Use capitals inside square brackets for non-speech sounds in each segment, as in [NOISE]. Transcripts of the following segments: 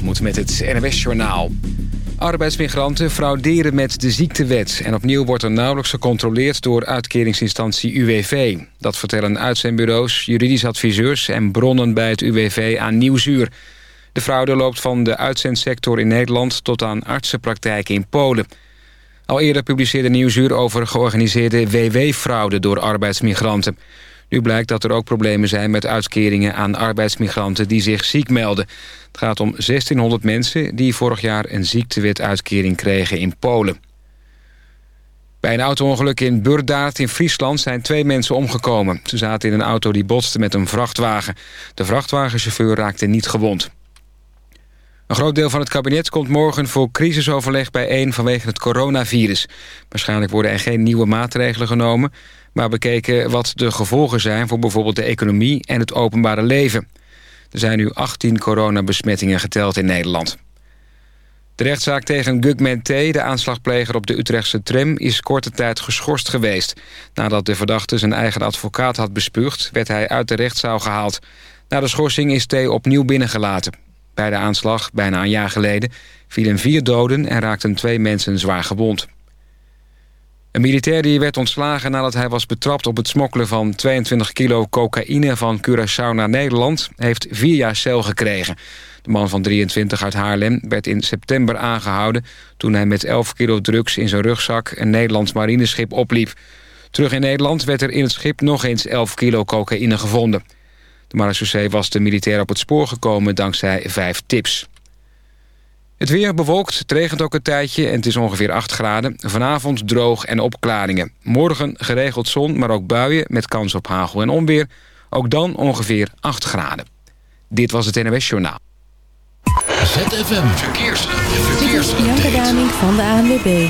Waterbalgemoed met het NWS Journaal. Arbeidsmigranten frauderen met de ziektewet... en opnieuw wordt er nauwelijks gecontroleerd door uitkeringsinstantie UWV. Dat vertellen uitzendbureaus, juridisch adviseurs... en bronnen bij het UWV aan Nieuwsuur. De fraude loopt van de uitzendsector in Nederland... tot aan artsenpraktijken in Polen. Al eerder publiceerde Nieuwsuur over georganiseerde WW-fraude... door arbeidsmigranten... Nu blijkt dat er ook problemen zijn met uitkeringen aan arbeidsmigranten die zich ziek melden. Het gaat om 1600 mensen die vorig jaar een ziektewetuitkering kregen in Polen. Bij een autoongeluk in Burdaard in Friesland zijn twee mensen omgekomen. Ze zaten in een auto die botste met een vrachtwagen. De vrachtwagenchauffeur raakte niet gewond. Een groot deel van het kabinet komt morgen voor crisisoverleg bijeen vanwege het coronavirus. Waarschijnlijk worden er geen nieuwe maatregelen genomen maar bekeken wat de gevolgen zijn voor bijvoorbeeld de economie en het openbare leven. Er zijn nu 18 coronabesmettingen geteld in Nederland. De rechtszaak tegen Gugman T., de aanslagpleger op de Utrechtse tram... is korte tijd geschorst geweest. Nadat de verdachte zijn eigen advocaat had bespuugd... werd hij uit de rechtszaal gehaald. Na de schorsing is T. opnieuw binnengelaten. Bij de aanslag, bijna een jaar geleden, vielen vier doden... en raakten twee mensen zwaar gewond. Een militair die werd ontslagen nadat hij was betrapt op het smokkelen van 22 kilo cocaïne van Curaçao naar Nederland, heeft vier jaar cel gekregen. De man van 23 uit Haarlem werd in september aangehouden toen hij met 11 kilo drugs in zijn rugzak een Nederlands marineschip opliep. Terug in Nederland werd er in het schip nog eens 11 kilo cocaïne gevonden. De marechaussee was de militair op het spoor gekomen dankzij vijf tips. Het weer bewolkt, het regent ook een tijdje en het is ongeveer 8 graden. Vanavond droog en opklaringen. Morgen geregeld zon, maar ook buien met kans op hagel en onweer. Ook dan ongeveer 8 graden. Dit was het NWS Journaal. ZFM Verkeers. Verkeers. Dit van de ANWB.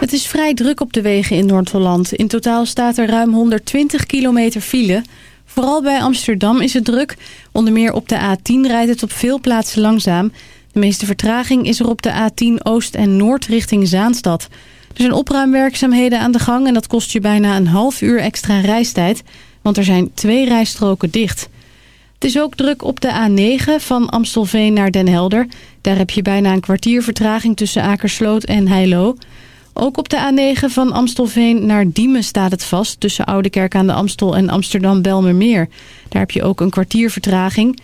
Het is vrij druk op de wegen in Noord-Holland. In totaal staat er ruim 120 kilometer file. Vooral bij Amsterdam is het druk. Onder meer op de A10 rijdt het op veel plaatsen langzaam... De meeste vertraging is er op de A10 Oost en Noord richting Zaanstad. Er zijn opruimwerkzaamheden aan de gang en dat kost je bijna een half uur extra reistijd, want er zijn twee rijstroken dicht. Het is ook druk op de A9 van Amstelveen naar Den Helder. Daar heb je bijna een kwartier vertraging tussen Akersloot en Heilo. Ook op de A9 van Amstelveen naar Diemen staat het vast... tussen Oudekerk aan de Amstel en Amsterdam-Belmermeer. Daar heb je ook een kwartier vertraging...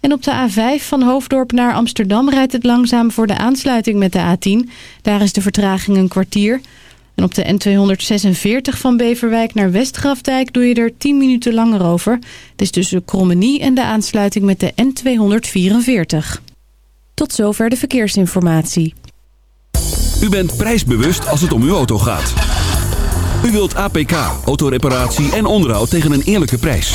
En op de A5 van Hoofddorp naar Amsterdam rijdt het langzaam voor de aansluiting met de A10. Daar is de vertraging een kwartier. En op de N246 van Beverwijk naar Westgrafdijk doe je er 10 minuten langer over. Het is tussen Krommenie en de aansluiting met de N244. Tot zover de verkeersinformatie. U bent prijsbewust als het om uw auto gaat. U wilt APK, autoreparatie en onderhoud tegen een eerlijke prijs.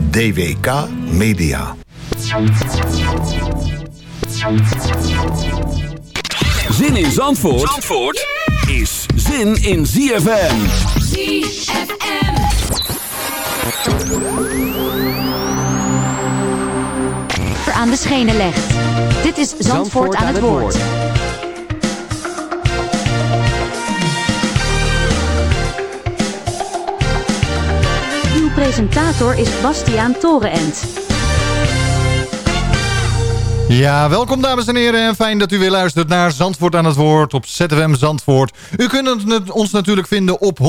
DWK Media. Zin in Zandvoort, Zandvoort is zin in ZFM. aan de schenen legt. Dit is Zandvoort, aan het woord. Presentator is Bastiaan Torenent. Ja, welkom dames en heren en fijn dat u weer luistert naar Zandvoort aan het Woord op ZFM Zandvoort. U kunt ons natuurlijk vinden op 106.9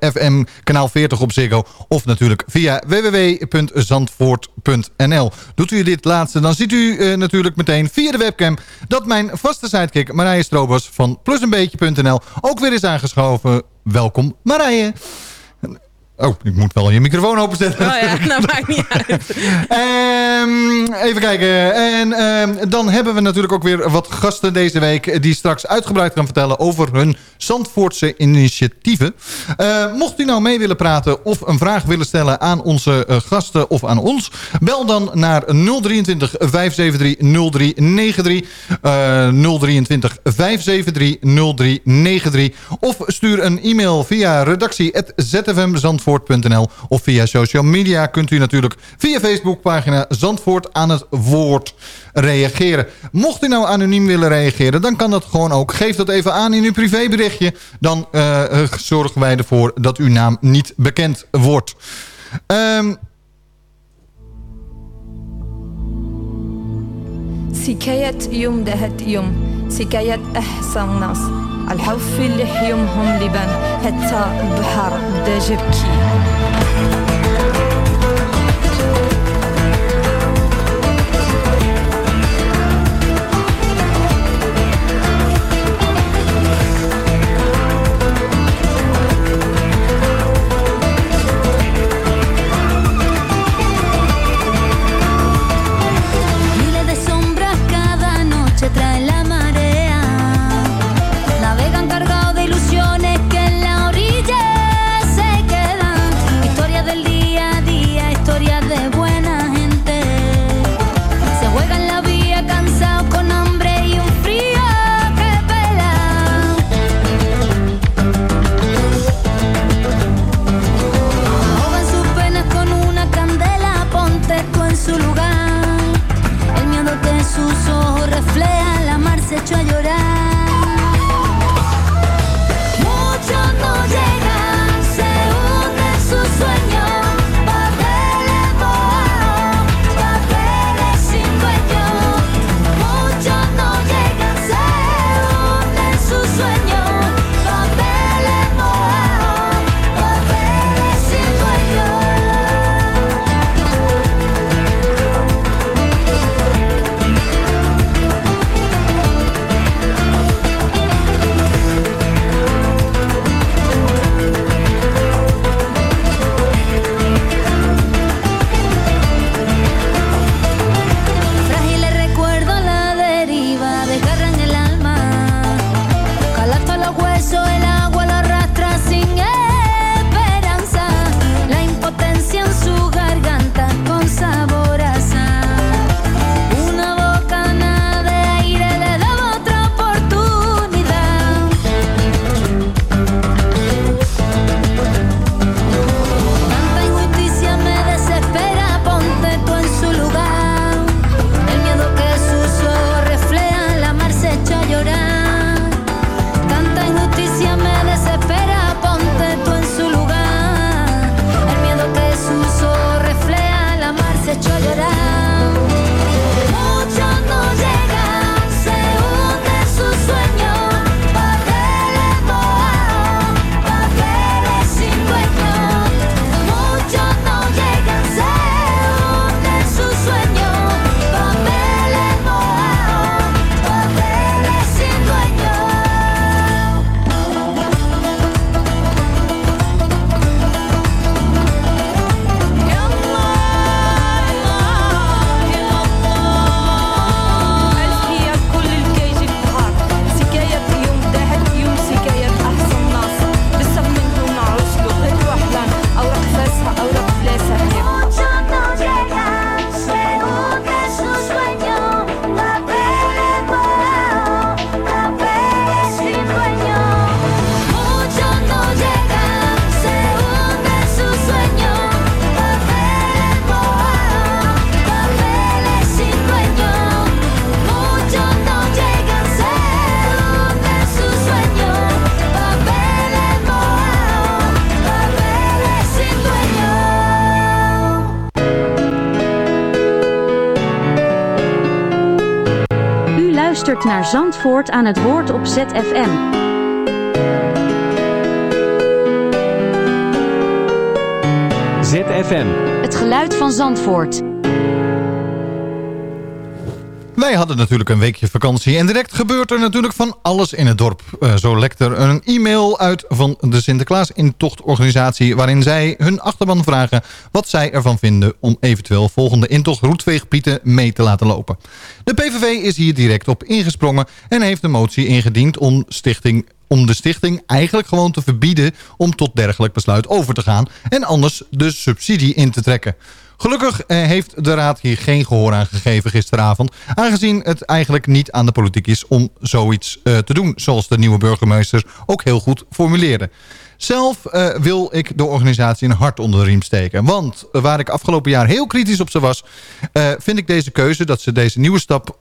FM, kanaal 40 op Ziggo of natuurlijk via www.zandvoort.nl. Doet u dit laatste, dan ziet u eh, natuurlijk meteen via de webcam dat mijn vaste sidekick Marije Strobers van plusenbeetje.nl ook weer is aangeschoven. Welkom Marije. Oh, ik moet wel je microfoon openzetten. Oh ja, nou maakt niet uit. [LAUGHS] Ehm, even kijken. En ehm, dan hebben we natuurlijk ook weer wat gasten deze week... die straks uitgebreid gaan vertellen over hun Zandvoortse initiatieven. Eh, mocht u nou mee willen praten of een vraag willen stellen aan onze eh, gasten of aan ons... bel dan naar 023 573 0393. eh 023 573 0393. Of stuur een e-mail via redactie.zfmzandvoort.nl of via social media kunt u natuurlijk via Facebookpagina Zandvoort aan het woord reageren. Mocht u nou anoniem willen reageren, dan kan dat gewoon ook. Geef dat even aan in uw privéberichtje. Dan eh, eh, zorgen wij ervoor dat uw naam niet bekend wordt. Ehm سكاية يوم دهت يوم سكاية أحسن ناس الحف اللي يومهم لبن حتى البحر بدا جبكي hecho a llorar. Luistert naar Zandvoort aan het woord op ZFM. ZFM. Het geluid van Zandvoort. Wij hadden natuurlijk een weekje vakantie en direct gebeurt er natuurlijk van alles in het dorp. Eh, zo lekt er een e-mail uit van de Sinterklaas-intochtorganisatie... waarin zij hun achterban vragen wat zij ervan vinden... om eventueel volgende intocht Roetveegpieten mee te laten lopen. De PVV is hier direct op ingesprongen en heeft een motie ingediend... om, stichting, om de stichting eigenlijk gewoon te verbieden... om tot dergelijk besluit over te gaan... en anders de subsidie in te trekken. Gelukkig eh, heeft de Raad hier geen gehoor aan gegeven gisteravond... aangezien het eigenlijk niet aan de politiek is om zoiets eh, te doen... zoals de nieuwe burgemeester ook heel goed formuleerde. Zelf eh, wil ik de organisatie een hart onder de riem steken. Want waar ik afgelopen jaar heel kritisch op ze was... vind ik deze keuze dat ze deze nieuwe stap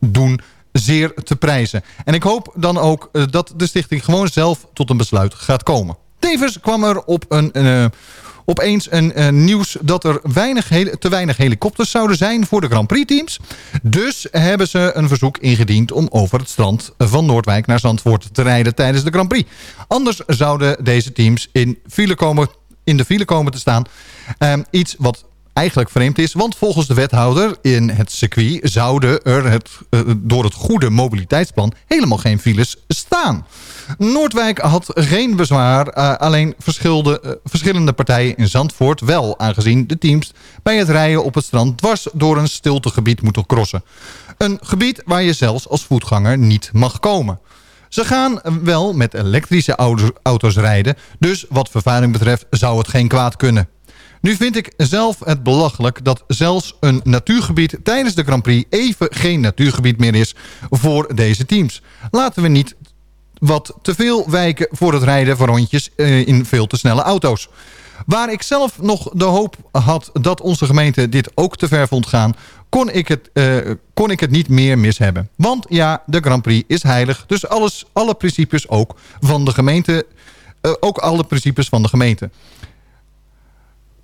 doen zeer te prijzen. En ik hoop dan ook dat de stichting gewoon zelf tot een besluit gaat komen. Tevens kwam er op een... eh, opeens een eh, nieuws dat er weinig te weinig helikopters zouden zijn voor de Grand Prix teams. Dus hebben ze een verzoek ingediend om over het strand van Noordwijk naar Zandvoort te rijden tijdens de Grand Prix. Anders zouden deze teams in, file komen, in de file komen te staan. Ehm, iets wat eigenlijk vreemd is. Want volgens de wethouder in het circuit zouden er het, eh, door het goede mobiliteitsplan helemaal geen files staan. Noordwijk had geen bezwaar, eh, alleen eh, verschillende partijen in Zandvoort wel, aangezien de teams bij het rijden op het strand dwars door een stiltegebied moeten crossen. Een gebied waar je zelfs als voetganger niet mag komen. Ze gaan wel met elektrische auto- auto's rijden, dus wat vervuiling betreft zou het geen kwaad kunnen. Nu vind ik zelf het belachelijk dat zelfs een natuurgebied tijdens de Grand Prix even geen natuurgebied meer is voor deze teams. Laten we niet wat te veel wijken voor het rijden van rondjes eh, in veel te snelle auto's. Waar ik zelf nog de hoop had dat onze gemeente dit ook te ver vond gaan... kon ik het, eh, kon ik het niet meer mis hebben. Want ja, de Grand Prix is heilig. Dus alles, alle principes ook van de gemeente... eh, ook alle principes van de gemeente.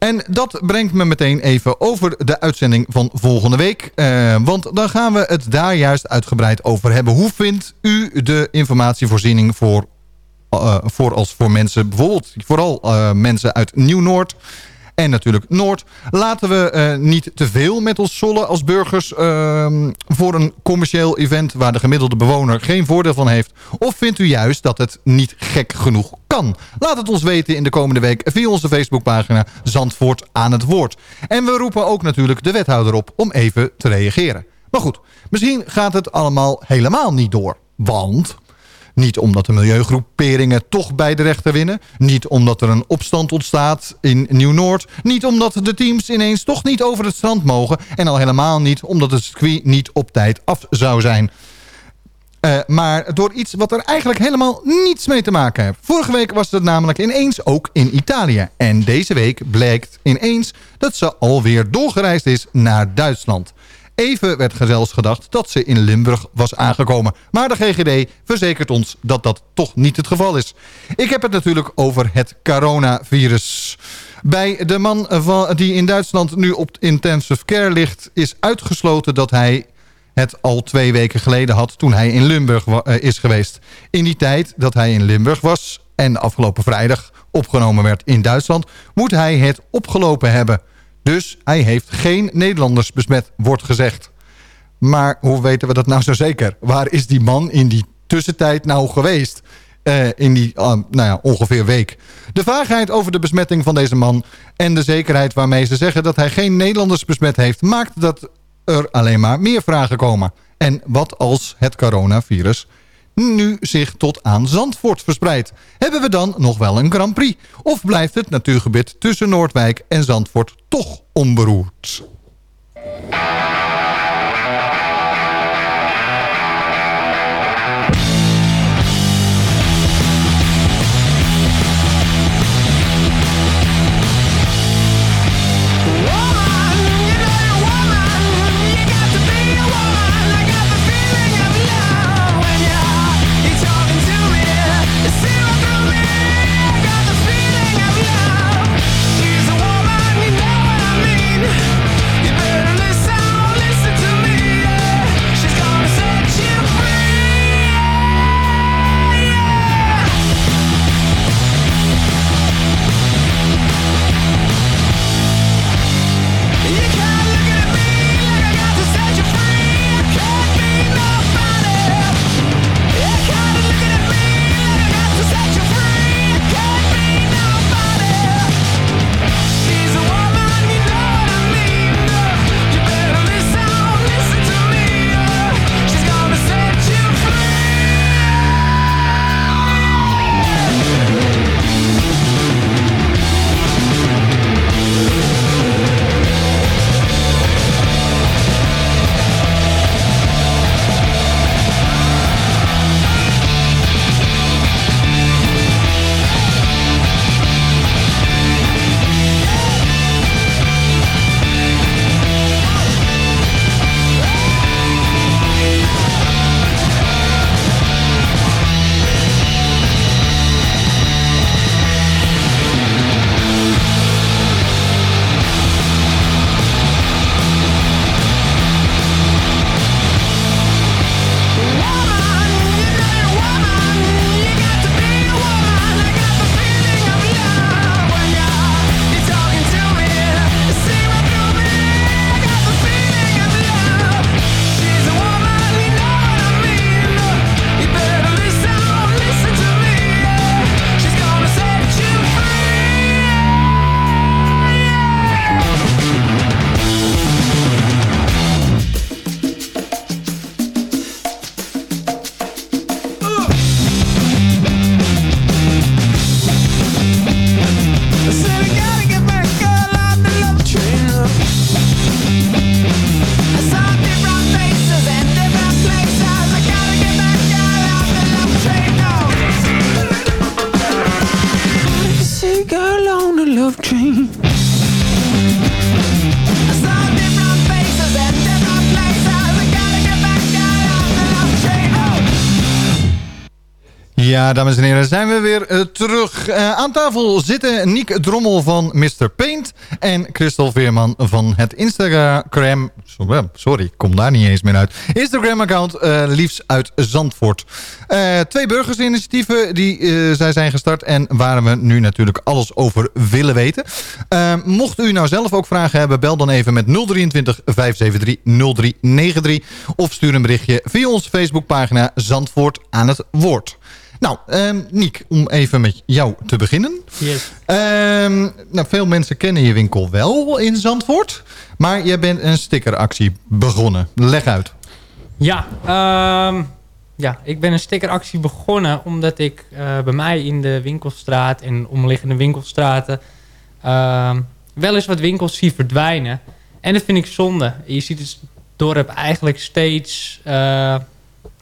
En dat brengt me meteen even over de uitzending van volgende week. Eh, want dan gaan we het daar juist uitgebreid over hebben. Hoe vindt u de informatievoorziening voor, eh, voor als voor mensen, bijvoorbeeld vooral eh, mensen uit Nieuw-Noord en natuurlijk Noord. Laten we eh, niet te veel met ons zollen als burgers ehm, voor een commercieel event waar de gemiddelde bewoner geen voordeel van heeft? Of vindt u juist dat het niet gek genoeg kan? Laat het ons weten in de komende week via onze Facebookpagina Zandvoort aan het woord. En we roepen ook natuurlijk de wethouder op om even te reageren. Maar goed, misschien gaat het allemaal helemaal niet door. Want niet omdat de milieugroeperingen toch bij de rechter winnen. Niet omdat er een opstand ontstaat in Nieuw-Noord. Niet omdat de teams ineens toch niet over het strand mogen. En al helemaal niet omdat het circuit niet op tijd af zou zijn. Eh, maar door iets wat er eigenlijk helemaal niets mee te maken heeft. Vorige week was het namelijk ineens ook in Italië. En deze week blijkt ineens dat ze alweer doorgereisd is naar Duitsland. Even werd zelfs gedacht dat ze in Limburg was aangekomen. Maar de GGD verzekert ons dat dat toch niet het geval is. Ik heb het natuurlijk over het coronavirus. Bij de man die in Duitsland nu op intensive care ligt... is uitgesloten dat hij het al twee weken geleden had... toen hij in Limburg eh, is geweest. In die tijd dat hij in Limburg was... en afgelopen vrijdag opgenomen werd in Duitsland... moet hij het opgelopen hebben... Dus hij heeft geen Nederlanders besmet, wordt gezegd. Maar hoe weten we dat nou zo zeker? Waar is die man in die tussentijd nou geweest? Eh, in die ah, nou ja, ongeveer week. De vaagheid over de besmetting van deze man... en de zekerheid waarmee ze zeggen dat hij geen Nederlanders besmet heeft... maakt dat er alleen maar meer vragen komen. En wat als het coronavirus nu zich tot aan Zandvoort verspreidt. Hebben we dan nog wel een Grand Prix? Of blijft het natuurgebied tussen Noordwijk en Zandvoort toch onberoerd? Dames en heren, zijn we weer eh, terug. Eh, aan tafel zitten Niek Drommel van Mr. Paint... en Christel Veerman van het Instagram... Sorry, kom daar niet eens meer uit. Instagram-account Liefs uit Zandvoort. Twee burgersinitiatieven die zij zijn gestart... en waar we nu natuurlijk alles over willen weten. Mocht u nou zelf ook vragen hebben... bel dan even met 023 573 0393... of stuur een berichtje via onze Facebookpagina Zandvoort aan het woord. Nou, ehm Niek, om even met jou te beginnen. Yes. Ehm, nou, veel mensen kennen je winkel wel in Zandvoort. Maar je bent een stickeractie begonnen. Leg uit. Ja, ehm, ja, ik ben een stickeractie begonnen omdat ik eh, bij mij in de winkelstraat en omliggende winkelstraten wel eens wat winkels zie verdwijnen. En dat vind ik zonde. Je ziet het dorp eigenlijk steeds eh,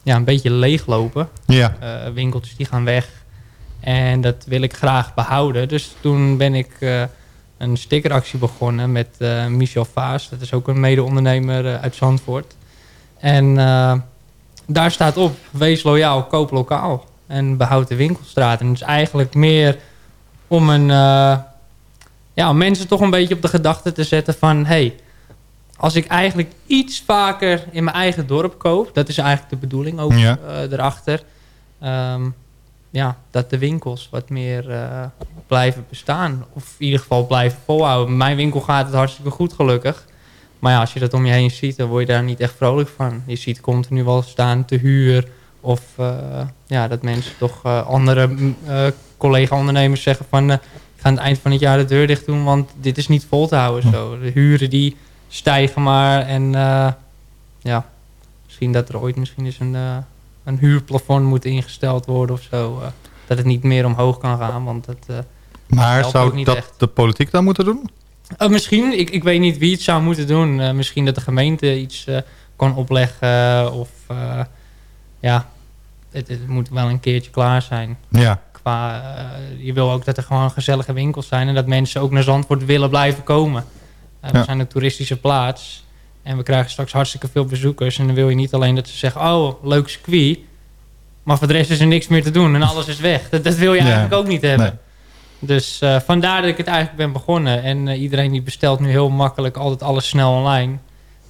ja, een beetje leeglopen. Ja. Eh, winkeltjes die gaan weg. En dat wil ik graag behouden. Dus toen ben ik eh, een stickeractie begonnen met eh, Michel Vaas. Dat is ook een mede-ondernemer uit Zandvoort. En daar staat op, wees loyaal, koop lokaal. En behoud de winkelstraat. En het is eigenlijk meer om, een, ja, om mensen toch een beetje op de gedachte te zetten van... Hey, als ik eigenlijk iets vaker in mijn eigen dorp koop... dat is eigenlijk de bedoeling ook Ja. eh, erachter... ehm, ja, dat de winkels wat meer eh, blijven bestaan. Of in ieder geval blijven volhouden. Mijn winkel gaat het hartstikke goed gelukkig. Maar ja, als je dat om je heen ziet, dan word je daar niet echt vrolijk van. Je ziet continu wel staan te huur. Of eh, ja, dat mensen toch andere mm, collega-ondernemers zeggen van... eh, ik ga aan het eind van het jaar de deur dicht doen, want dit is niet vol te houden. Zo. De huren die stijgen maar. En eh, ja, misschien dat er ooit misschien eens een, eh, een huurplafond moet ingesteld worden of zo. eh, dat het niet meer omhoog kan gaan, want dat... Maar zou dat echt. de politiek dan moeten doen? Uh, misschien, ik, ik weet niet wie het zou moeten doen. Uh, misschien dat de gemeente iets uh, kan opleggen. Of ja, het, het, moet wel een keertje klaar zijn. Ja. Qua, je wil ook dat er gewoon gezellige winkels zijn. En dat mensen ook naar Zandvoort willen blijven komen. Uh, we Ja. zijn een toeristische plaats. En we krijgen straks hartstikke veel bezoekers. En dan wil je niet alleen dat ze zeggen, oh, leuk circuit. Maar voor de rest is er niks meer te doen en alles is weg. Dat, dat wil je Ja. eigenlijk ook niet hebben. Nee. Dus uh, vandaar dat ik het eigenlijk ben begonnen. En uh, iedereen die bestelt nu heel makkelijk altijd alles snel online.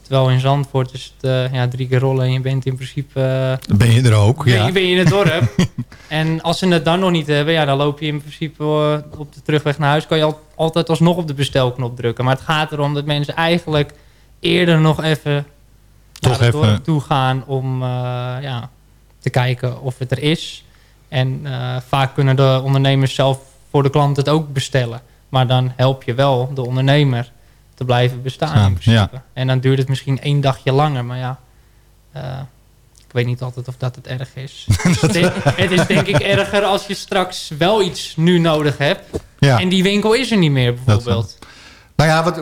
Terwijl in Zandvoort is het uh, ja, drie keer rollen en je bent in principe... Dan ben je er ook, ben, ja. je, ben je in het dorp. [LAUGHS] en als ze het dan nog niet hebben, ja, dan loop je in principe uh, op de terugweg naar huis... kan je al, altijd alsnog op de bestelknop drukken. Maar het gaat erom dat mensen eigenlijk eerder nog even Toch naar het even. dorp toe gaan... om ja, te kijken of het er is. En vaak kunnen de ondernemers zelf voor de klant het ook bestellen. Maar dan help je wel de ondernemer te blijven bestaan Staan, in principe. ja. En dan duurt het misschien één dagje langer. Maar ja, uh, ik weet niet altijd of dat het erg is. [LAUGHS] het, is het is denk ik erger als je straks wel iets nu nodig hebt. Ja. En die winkel is er niet meer bijvoorbeeld. Nou ja, wat,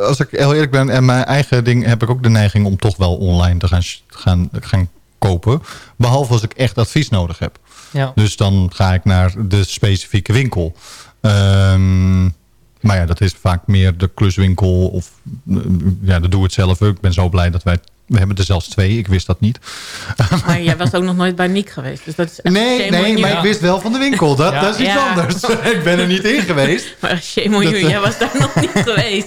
als ik heel eerlijk ben... en mijn eigen ding heb ik ook de neiging om toch wel online te gaan, gaan, gaan kopen. Behalve als ik echt advies nodig heb. Ja. Dus dan ga ik naar de specifieke winkel. Um, maar ja, dat is vaak meer de kluswinkel of ja, de doe-het-zelf. Ik ben zo blij dat wij... We hebben er zelfs twee, ik wist dat niet. [LAUGHS] Maar jij was ook nog nooit bij Niek geweest. Dus dat is echt nee, nee, maar ik wist wel van de winkel. Dat, ja. dat is iets ja. anders. [LAUGHS] ik ben er niet in geweest. [LAUGHS] Maar shame on you, jij was daar nog niet geweest.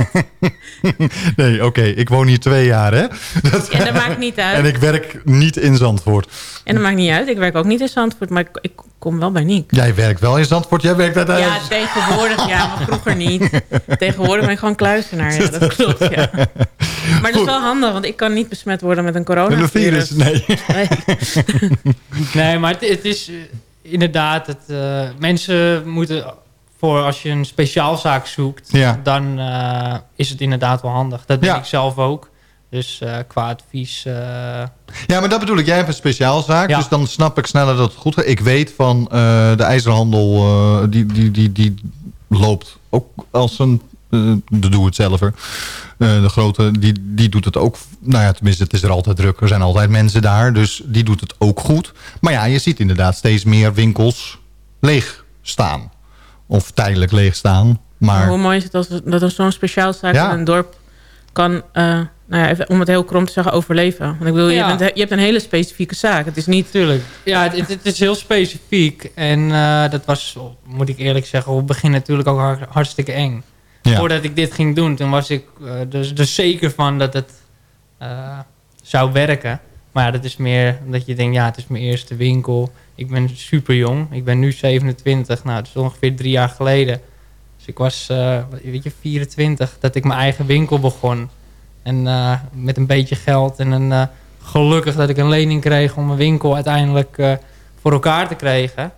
nee, oké, okay, ik woon hier twee jaar, hè. Dat, ja, dat maakt niet uit. En ik werk niet in Zandvoort. En dat maakt niet uit. Ik werk ook niet in Zandvoort, maar ik, ik kom wel bij Niek. Jij werkt wel in Zandvoort, jij werkt uiteindelijk... Ja, tegenwoordig, ja, maar vroeger niet. Tegenwoordig ben ik gewoon kluizenaar, ja, dat klopt, ja. Maar dat is wel handig, want ik kan niet besmet worden met een coronavirus. nee. Nee, [LAUGHS] nee maar het, het is uh, inderdaad... Het, uh, mensen moeten voor als je een speciaalzaak zoekt... Ja. dan uh, is het inderdaad wel handig. Dat ben ja. ik zelf ook. Dus uh, qua advies... Uh... Ja, maar dat bedoel ik. Jij hebt een speciaalzaak. Ja. Dus dan snap ik sneller dat het goed gaat. Ik weet van uh, de ijzerhandel... die, die, die, die loopt ook als een... de doe-het-zelver. de grote, die, die doet het ook... Nou ja, tenminste, het is er altijd druk. Er zijn altijd mensen daar. Dus die doet het ook goed. Maar ja, je ziet inderdaad steeds meer winkels leeg staan. Of tijdelijk leeg staan. Maar... Hoe mooi is het als, dat er zo'n speciaalzaak ja. in een dorp kan uh, nou ja, even om het heel krom te zeggen, overleven. Want ik bedoel, Ja. je, bent, je hebt een hele specifieke zaak. Het is niet... Tuurlijk. Ja, het, het- het is heel specifiek. En eh, dat was, moet ik eerlijk zeggen, op het begin natuurlijk ook hartstikke eng. Voordat ik dit ging doen, toen was ik eh, dus, zeker van dat het eh, zou werken. Maar ja, dat is meer omdat je denkt, ja, het is mijn eerste winkel. Ik ben super jong. Ik ben nu 27. Nou, het is ongeveer drie jaar geleden. Dus ik was, eh, weet je, 24 dat ik mijn eigen winkel begon. En met een beetje geld en een, gelukkig dat ik een lening kreeg om mijn winkel uiteindelijk voor elkaar te krijgen,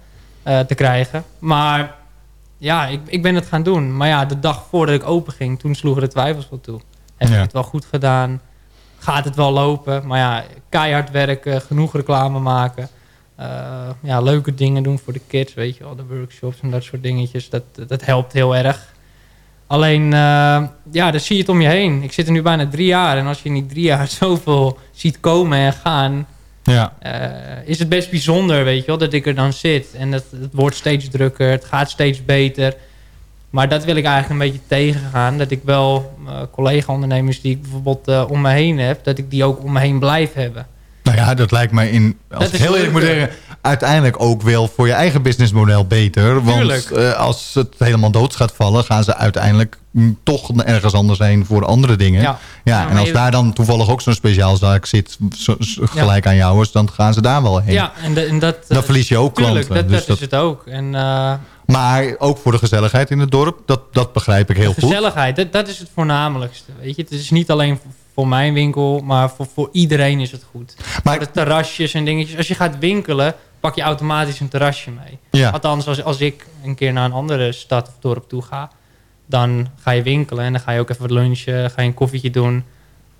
te krijgen. Maar ja, ik, ik ben het gaan doen. Maar ja, de dag voordat ik open ging, toen sloegen de twijfels wel toe. Heb ik Ja. het wel goed gedaan? Gaat het wel lopen? Maar ja, keihard werken, genoeg reclame maken. eh, ja, leuke dingen doen voor de kids, weet je wel. De workshops en dat soort dingetjes. Dat, dat helpt heel erg. Alleen, eh, ja, dan zie je het om je heen. Ik zit er nu bijna drie jaar. En als je in die drie jaar [LAUGHS] zoveel ziet komen en gaan... Ja. eh, is het best bijzonder, weet je wel, dat ik er dan zit. En het, het wordt steeds drukker, het gaat steeds beter. Maar dat wil ik eigenlijk een beetje tegengaan. Dat ik wel eh, collega-ondernemers die ik bijvoorbeeld eh, om me heen heb... dat ik die ook om me heen blijf hebben. Nou ja, dat lijkt mij in, als Dat ik heel eerlijk moet zeggen, uiteindelijk ook wel voor je eigen businessmodel beter. Want eh, als het helemaal dood gaat vallen, gaan ze uiteindelijk mm, toch ergens anders heen voor andere dingen. Ja. Ja, en als daar dan toevallig ook zo'n speciaalzaak zit, zo- zo- gelijk aan jou is, dan gaan ze daar wel heen. Ja, en, de- en dat... Dan verlies je ook tuurlijk, klanten. dat, dus dat is het ook. En eh, Maar ook voor de gezelligheid in het dorp, dat, dat begrijp ik heel goed. gezelligheid, dat, dat is het voornamelijkste. Weet je? Het is niet alleen voor, voor mijn winkel, maar voor, voor iedereen is het goed. Maar- voor de terrasjes en dingetjes. Als je gaat winkelen, pak je automatisch een terrasje mee. Ja. Althans, als, als ik een keer naar een andere stad of dorp toe ga... dan ga je winkelen en dan ga je ook even lunchen, ga je een koffietje doen.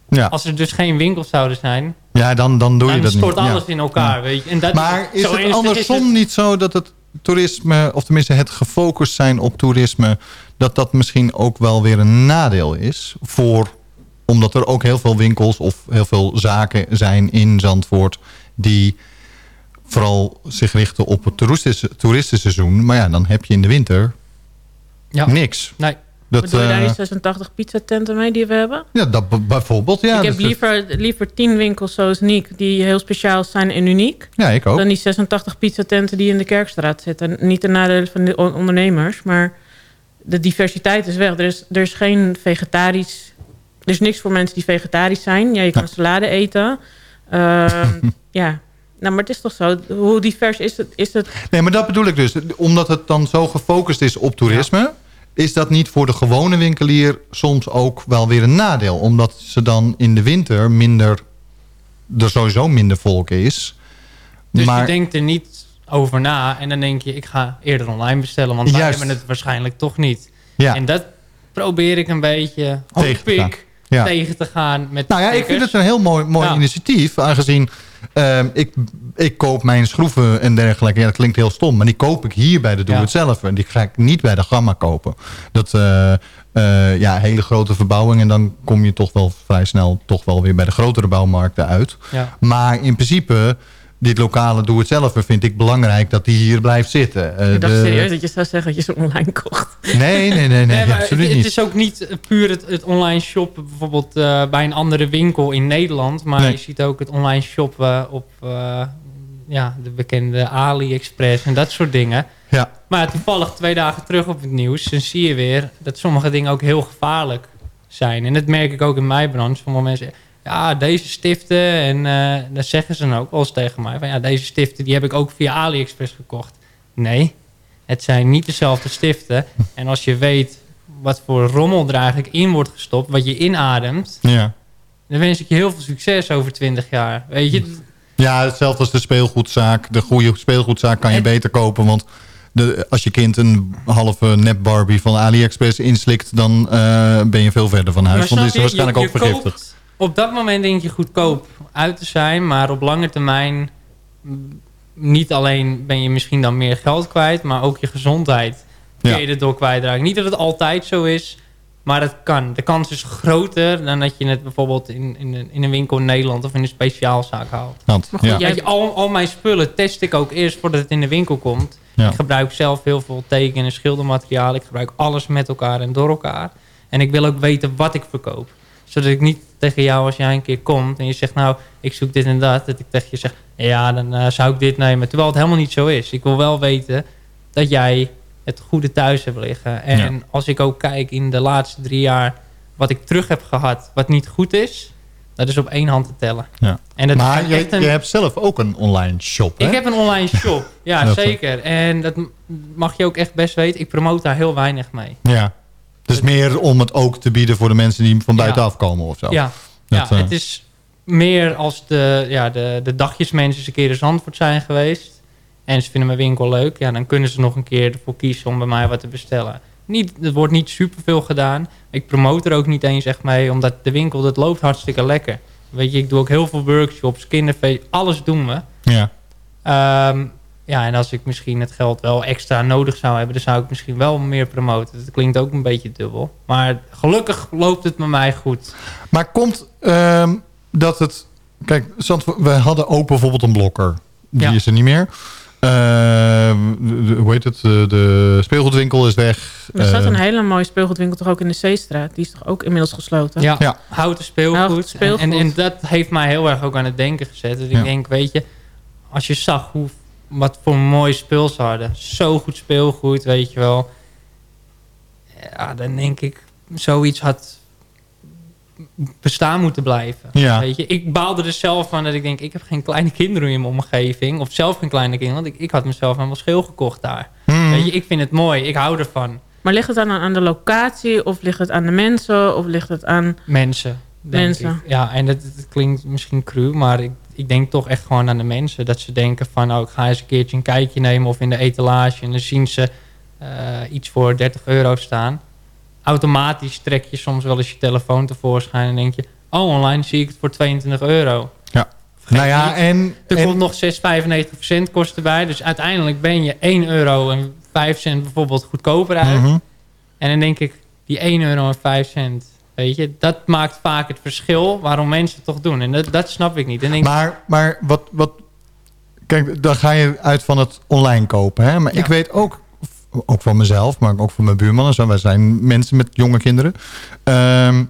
Ja. Als er dus geen winkels zouden zijn, Ja, dan, dan doe je dan dat stort niet. Ja. alles in elkaar. Weet je? En dat Maar is het andersom het. niet zo dat het toerisme, of tenminste het gefocust zijn op toerisme, dat dat misschien ook wel weer een nadeel is? Voor, omdat er ook heel veel winkels of heel veel zaken zijn in Zandvoort die vooral zich richten op het toeristische, toeristenseizoen. Maar ja, dan heb je in de winter Ja. niks. Nee. Dat, Bedoel je daar eh, die 86 pizzatenten mee die we hebben? ja, dat bijvoorbeeld. Ja, ik heb liever, liever 10 winkels zoals Niek, die heel speciaal zijn en uniek. Ja, ik ook. Dan die 86 pizzatenten die in de Kerkstraat zitten. Niet ten nadele van de on- ondernemers, maar de diversiteit is weg. Er is, er is geen vegetarisch... Er is niks voor mensen die vegetarisch zijn. Ja, je kan salade eten. [LAUGHS] Ehm, ja, nou, maar het is toch zo. Hoe divers is het? Is het Nee, maar dat bedoel ik dus. Omdat het dan zo gefocust is op toerisme... is dat niet voor de gewone winkelier soms ook wel weer een nadeel. Omdat ze dan in de winter minder... er sowieso minder volk is. Dus maar je denkt er niet over na en dan denk je, ik ga eerder online bestellen, want wij Juist. hebben het waarschijnlijk toch niet. Ja. En dat probeer ik een beetje, Tegen hoop te gaan. ik, Ja. tegen te gaan met Nou ja, ik vind het een heel mooi, mooi Ja. initiatief. Aangezien ehm, ik, ik koop mijn schroeven en dergelijke. Ja, dat klinkt heel stom. Maar die koop ik hier bij de Doe. Het Zelf. En die ga ik niet bij de Gamma kopen. Dat, eh, eh, ja, hele grote verbouwingen. En dan kom je toch wel vrij snel toch wel weer bij de grotere bouwmarkten uit. Ja. Maar in principe, dit lokale Doe Het Zelf vind ik belangrijk dat die hier blijft zitten. Eh, ik dacht de- serieus dat je zou zeggen dat je ze online kocht. Nee, nee, nee, nee, absoluut het, niet. het is ook niet puur het, het online shoppen bijvoorbeeld eh, bij een andere winkel in Nederland. Maar Nee. je ziet ook het online shoppen op eh, ja, de bekende AliExpress en dat soort dingen. Ja. Maar toevallig twee dagen terug op het nieuws, dan zie je weer dat sommige dingen ook heel gevaarlijk zijn. En dat merk ik ook in mijn branche. Sommige mensen ja, deze stiften, en eh dan zeggen ze dan ook wel eens tegen mij, van ja, deze stiften die heb ik ook via AliExpress gekocht. Nee, het zijn niet dezelfde stiften. En als je weet wat voor rommel er eigenlijk in wordt gestopt, wat je inademt, Ja. dan wens ik je heel veel succes over 20 jaar. Weet je, Ja, hetzelfde als de speelgoedzaak. De goede speelgoedzaak kan je beter kopen. Want de, als je kind een halve nep Barbie van AliExpress inslikt... dan eh, ben je veel verder van huis. Want is je, waarschijnlijk je- ook vergiftigd. Op dat moment denk je goedkoop uit te zijn, maar op lange termijn mm, niet alleen ben je misschien dan meer geld kwijt, maar ook je gezondheid kun Ja. je erdoor kwijtraken. Niet dat het altijd zo is, maar het kan. De kans is groter dan dat je het bijvoorbeeld in, in, een- in een winkel in Nederland of in een speciaalzaak haalt. Want, Maar goed, ja. jij- al, al mijn spullen test ik ook eerst voordat het in de winkel komt. Ja. Ik gebruik zelf heel veel teken- en schildermateriaal. Ik gebruik alles met elkaar en door elkaar. En ik wil ook weten wat ik verkoop. Zodat ik niet tegen jou, als jij een keer komt en je zegt... nou, ik zoek dit en dat. Dat ik tegen je zeg, ja, dan eh, zou ik dit nemen. Terwijl het helemaal niet zo is. Ik wil wel weten dat jij het goede thuis hebt liggen. En Ja. als ik ook kijk in de laatste drie jaar... wat ik terug heb gehad, wat niet goed is... dat is op één hand te tellen. Ja. En dat maar je, echt een- je hebt zelf ook een online shop, hè? ik heb een online shop, [LAUGHS] ja Dat- zeker. En dat mag je ook echt best weten. Ik promote daar heel weinig mee. Ja. Dus meer om het ook te bieden voor de mensen die van buitenaf komen of zo. Ja, Dat, ja eh, het is meer als de, ja, de, de dagjesmensen eens een keer in Zandvoort zijn geweest. En ze vinden mijn winkel leuk. Ja, dan kunnen ze nog een keer ervoor kiezen om bij mij wat te bestellen. Niet, er wordt niet superveel gedaan. Ik promote er ook niet eens echt mee. Omdat de winkel, dat loopt hartstikke lekker. Weet je, ik doe ook heel veel workshops, kinderfeest. Alles doen we. Ja. Ehm, ja, en als ik misschien het geld wel extra nodig zou hebben... dan zou ik misschien wel meer promoten. Dat klinkt ook een beetje dubbel. Maar gelukkig loopt het met mij goed. Maar komt ehm, dat het... Kijk, we hadden ook bijvoorbeeld een blokker. Die Ja. is er niet meer. Ehm, de- hoe heet het? De, de speelgoedwinkel is weg. Er staat Eh, een hele mooie speelgoedwinkel toch ook in de Zeestraat. Die is toch ook inmiddels gesloten? Ja, Ja. houten speelgoed. Houten speelgoed. En, en, en dat heeft mij heel erg ook aan het denken gezet. Dus Ja. ik denk, weet je, als je zag hoe, wat voor mooi ze hadden. Zo goed speelgoed, weet je wel. Ja, dan denk ik, zoiets had bestaan moeten blijven. Ja. Weet je, ik baalde er zelf van dat ik denk, ik heb geen kleine kinderen in mijn omgeving. Of zelf geen kleine kinderen, want ik, ik had mezelf helemaal scheel gekocht daar. hmm. Weet je, ik vind het mooi, ik hou ervan. Maar ligt het dan aan de locatie? Of ligt het aan de mensen? Of ligt het aan... Mensen. denk Mensen. ik. Ja, en het, het klinkt misschien cru, maar ik, ik denk toch echt gewoon aan de mensen. Dat ze denken van, oh, ik ga eens een keertje een kijkje nemen of in de etalage. En dan zien ze eh, iets voor 30 euro staan. Automatisch trek je soms wel eens je telefoon tevoorschijn en denk je... oh, online zie ik het voor 22 euro. Ja. Vergeet Nou ja, niet, en... er en- komt nog 6,95 cent kosten bij. Dus uiteindelijk ben je 1 euro en 5 cent bijvoorbeeld goedkoper uit. Mhm. En dan denk ik, die 1 euro en 5 cent, weet je, dat maakt vaak het verschil waarom mensen het toch doen. En dat, dat snap ik niet. En Maar, maar wat, wat... Kijk, dan ga je uit van het online kopen. Hè? Maar Ja. ik weet ook, ook van mezelf, maar ook van mijn buurman. en zo, Wij zijn mensen met jonge kinderen. ehm,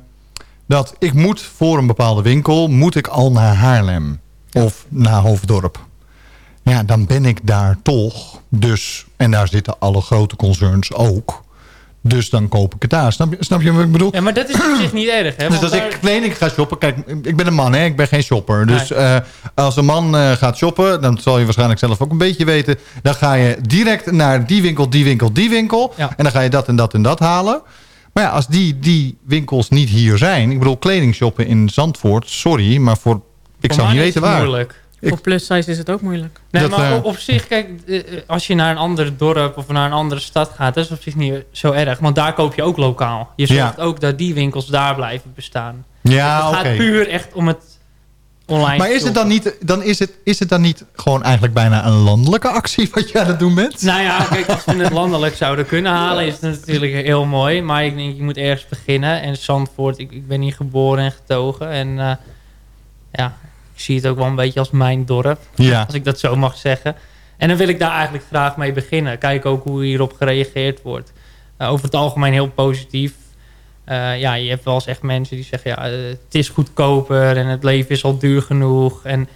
dat ik moet voor een bepaalde winkel, moet ik al naar Haarlem. Of naar Hoofddorp. Ja, dan ben ik daar toch. Dus, en daar zitten alle grote concerns ook. Dus dan koop ik het daar. Snap je, snap je wat ik bedoel? ja, maar dat is op zich niet erg. Hè? Dus als daar- ik kleding ga shoppen... Kijk, ik ben een man, hè? ik ben geen shopper. Dus eh, als een man eh, gaat shoppen... dan zal je waarschijnlijk zelf ook een beetje weten... dan ga je direct naar die winkel, die winkel, die winkel... Ja. en dan ga je dat en dat en dat halen. Maar ja, als die, die winkels niet hier zijn... ik bedoel, kleding shoppen in Zandvoort... sorry, maar voor... ik voor zou niet weten waar. moeilijk. Ik- Voor plus size is het ook moeilijk. Nee, Dat, maar eh, op, op zich, kijk, eh, als je naar een ander dorp of naar een andere stad gaat, dat is op zich niet zo erg. Want daar koop je ook lokaal. Je zorgt Ja. ook dat die winkels daar blijven bestaan. Ja, het oké. gaat puur echt om het online Maar is het dan niet, dan is het, is het dan niet gewoon eigenlijk bijna een landelijke actie... [LAUGHS] wat je aan het doen bent? Nou ja, kijk, als we het [LAUGHS] landelijk zouden kunnen halen, is het natuurlijk heel mooi. Maar ik denk, je moet ergens beginnen. En Zandvoort, ik, ik ben hier geboren en getogen. En eh, ja, ik zie het ook wel een beetje als mijn dorp. Ja. Als ik dat zo mag zeggen. En dan wil ik daar eigenlijk graag mee beginnen. Kijk ook hoe hierop gereageerd wordt. Eh, over het algemeen heel positief. Eh, ja, je hebt wel eens echt mensen die zeggen... Ja, eh, het is goedkoper en het leven is al duur genoeg. En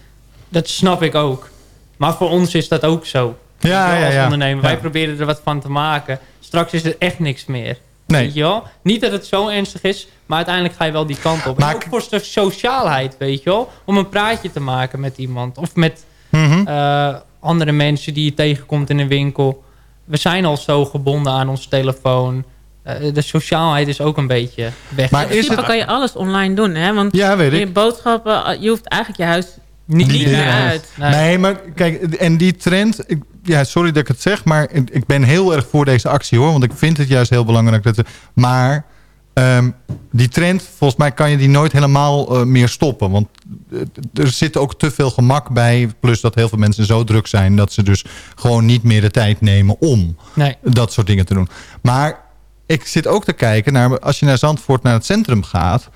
dat snap ik ook. Maar voor ons is dat ook zo. Ja, ja, als ja. ondernemer. Ja. Wij proberen er wat van te maken. Straks is er echt niks meer. Nee. Weet je wel? Niet dat het zo ernstig is, maar uiteindelijk ga je wel die kant op. Maar ook voor de sociaalheid, weet je wel? Om een praatje te maken met iemand. Of met Mhm. eh, andere mensen die je tegenkomt in een winkel. We zijn al zo gebonden aan onze telefoon. Eh, de sociaalheid is ook een beetje weg. Maar In principe het- kan je alles online doen, hè? Want Ja, weet ik. je boodschappen, eh, je hoeft eigenlijk je huis niet, niet meer Ja. uit. Nee. Nee, maar kijk, en die trend... Ik, ja, sorry dat ik het zeg, maar ik, ik ben heel erg voor deze actie hoor. Want ik vind het juist heel belangrijk. Dat, maar ehm, die trend, volgens mij kan je die nooit helemaal eh, meer stoppen. Want eh, er zit ook te veel gemak bij. Plus dat heel veel mensen zo druk zijn... dat ze dus gewoon niet meer de tijd nemen om Nee. dat soort dingen te doen. Maar ik zit ook te kijken naar... als je naar Zandvoort, naar het centrum gaat...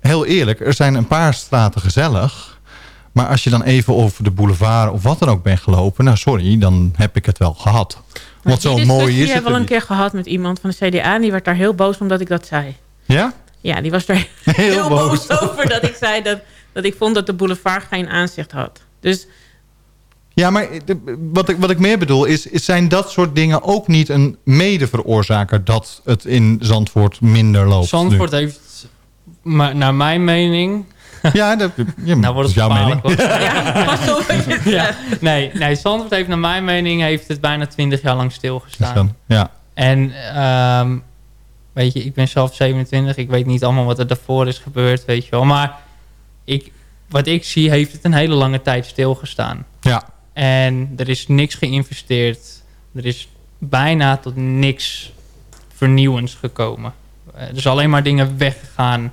heel eerlijk, er zijn een paar straten gezellig... Maar als je dan even over de boulevard of wat dan ook bent gelopen... nou sorry, dan heb ik het wel gehad. Want zo mooi is het heb wel een keer gehad met iemand van de CDA... en die werd daar heel boos omdat ik dat zei. Ja? Ja, die was er [LAUGHS] heel, boos over dat ik zei dat, dat ik vond dat de boulevard geen aanzicht had. Dus Ja, maar de- wat ik, wat ik meer bedoel is, is... zijn dat soort dingen ook niet een mede-veroorzaker... dat het in Zandvoort minder loopt Zandvoort nu? heeft, maar naar mijn mening... Ja, dat, ja, nou wordt het jouw mening. hoor. ja, nee, nee, Zandvoort heeft naar mijn mening heeft het bijna 20 jaar lang stilgestaan. Ja. En ehm, weet je, ik ben zelf 27. Ik weet niet allemaal wat er daarvoor is gebeurd, weet je wel. Maar ik, wat ik zie, heeft het een hele lange tijd stilgestaan. Ja. En er is niks geïnvesteerd. Er is bijna tot niks vernieuwends gekomen. Eh, Er is alleen maar dingen weggegaan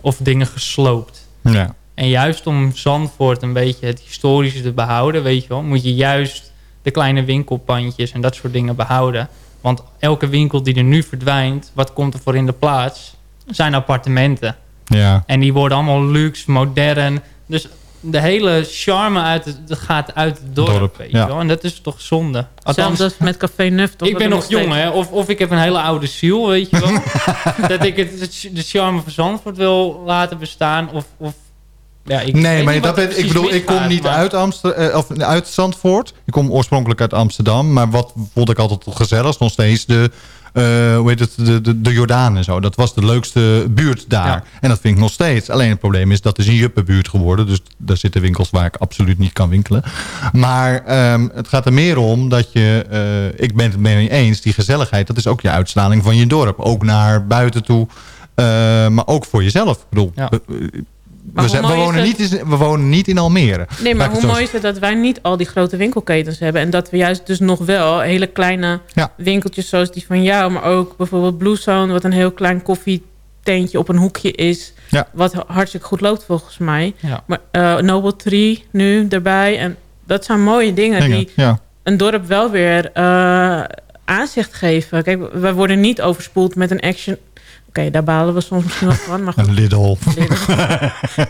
of dingen gesloopt. Ja. En juist om Zandvoort een beetje het historische te behouden, weet je wel, moet je juist de kleine winkelpandjes en dat soort dingen behouden. Want elke winkel die er nu verdwijnt, wat komt er voor in de plaats? Zijn appartementen. Ja. En die worden allemaal luxe, modern. Dus de hele charme uit het, dat gaat uit het dorp, Dorp, weet je ja. wel. En dat is toch zonde. zelfs als met Café Nuf. toch, ik ben nog jong, hè. Of, of ik heb een hele oude ziel, weet je wel. [LAUGHS] dat ik het, het- de charme van Zandvoort wil laten bestaan. Of, of ja, ik nee, weet maar dat ik bedoel, ik kom niet maar- uit, Amster, eh, of uit Zandvoort. Ik kom oorspronkelijk uit Amsterdam. Maar wat vond ik altijd gezellig, nog steeds de, eh, hoe heet het, de, de, de Jordaan en zo. Dat was de leukste buurt daar. Ja. En dat vind ik nog steeds. Alleen het probleem is, dat is een juppenbuurt geworden. Dus daar zitten winkels waar ik absoluut niet kan winkelen. Maar ehm, het gaat er meer om dat je, eh, ik ben het mee eens, die gezelligheid, dat is ook je uitstraling van je dorp. Ook naar buiten toe. eh, maar ook voor jezelf. Ik bedoel, Ja. We- Maar we, zijn, we, wonen het- niet, in- we wonen niet in Almere. Nee, maar hoe mooi is het dat wij niet al die grote winkelketens hebben. En dat we juist dus nog wel hele kleine Ja. winkeltjes zoals die van jou. Maar ook bijvoorbeeld Blue Zone, wat een heel klein koffietentje op een hoekje is. Ja. Wat hartstikke goed loopt volgens mij. Ja. Maar eh, Noble Tree nu erbij. En dat zijn mooie dingen, Dingen, die een dorp wel weer eh, aanzicht geven. Kijk, wij worden niet overspoeld met een action... Oké, daar balen we soms misschien wel van. Maar goed. Een Lidl.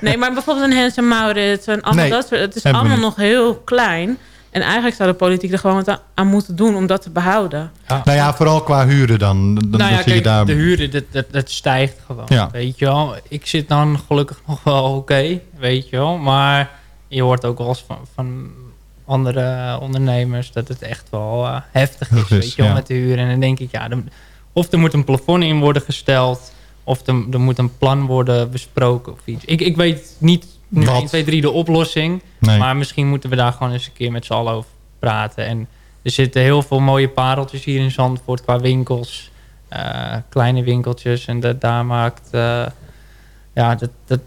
Nee, maar bijvoorbeeld een Hens en Maurits en allemaal Nee, dat soort. Het is allemaal niet. nog heel klein. En eigenlijk zou de politiek er gewoon wat aan- moeten doen om dat te behouden. Nou ja, vooral qua huren dan. dan nou ja, zie je kijk, daar... de huren, dat, dat, dat stijgt gewoon. Ja. Weet je wel. Ik zit dan gelukkig nog wel oké, weet je wel. Maar je hoort ook wel eens van, van andere ondernemers... dat het echt wel eh, heftig is, weet je wel, ja. met de huren. En dan denk ik, ja, dan- of er moet een plafond in worden gesteld... of er, er moet een plan worden besproken of iets. Ik, ik weet niet nu Wat? 1, 2, 3 de oplossing... Nee. maar misschien moeten we daar gewoon eens een keer met z'n allen over praten. En er zitten heel veel mooie pareltjes hier in Zandvoort qua winkels. eh, kleine winkeltjes. En dat, daar maakt... eh, ja, dat, dat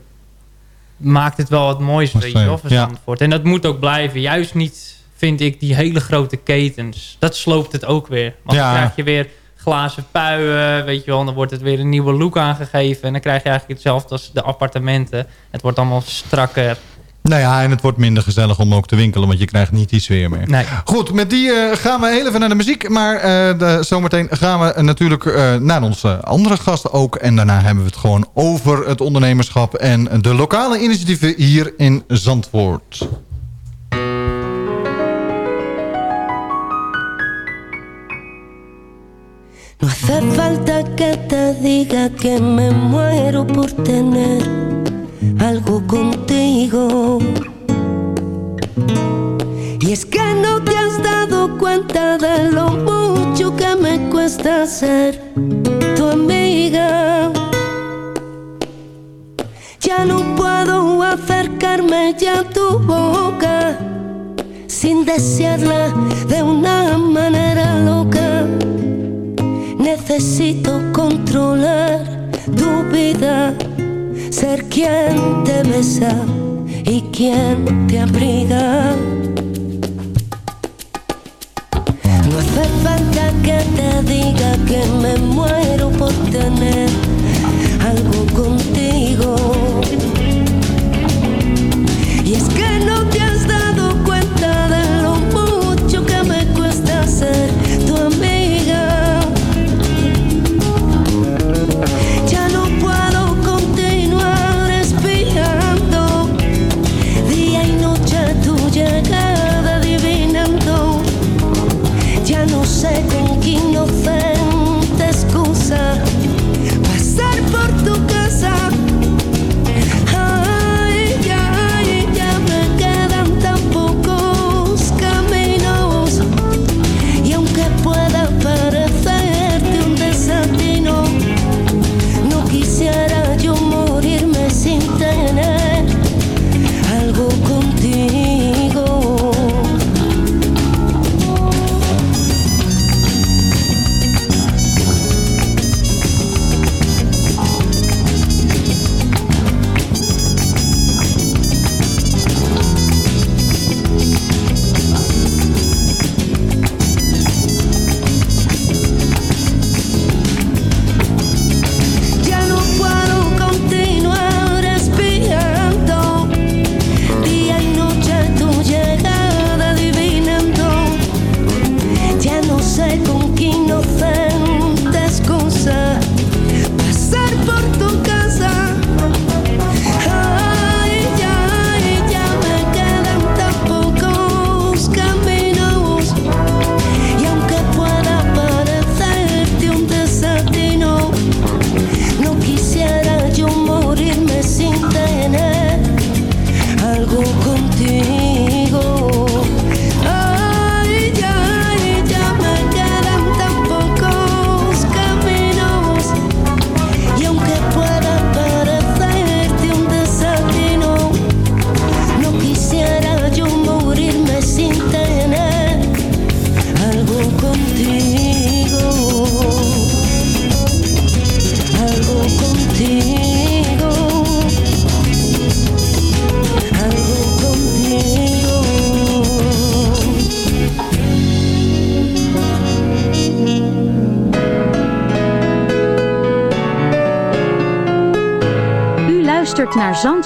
maakt het wel wat moois, weet je wel, fijn, van ja. Zandvoort. En dat moet ook blijven. Juist niet, vind ik, die hele grote ketens. Dat sloopt het ook weer. Want Ja. dan krijg je weer glazen puien, weet je wel. Dan wordt het weer een nieuwe look aangegeven. En dan krijg je eigenlijk hetzelfde als de appartementen. Het wordt allemaal strakker. Nou ja, en het wordt minder gezellig om ook te winkelen, want je krijgt niet die sfeer meer. Nee. Goed, met die eh, gaan we heel even naar de muziek. Maar eh, de, zometeen gaan we natuurlijk eh, naar onze andere gasten ook. En daarna hebben we het gewoon over het ondernemerschap en de lokale initiatieven hier in Zandvoort. No hace falta que te diga que me muero por tener algo contigo. Y es que no te has dado cuenta de lo mucho que me cuesta ser tu amiga. Ya no puedo acercarme ya a tu boca sin desearla de una manera loca. Necesito controlar tu vida, ser quien te besa y quien te abriga. No hace falta que te diga que me muero por tener algo contigo.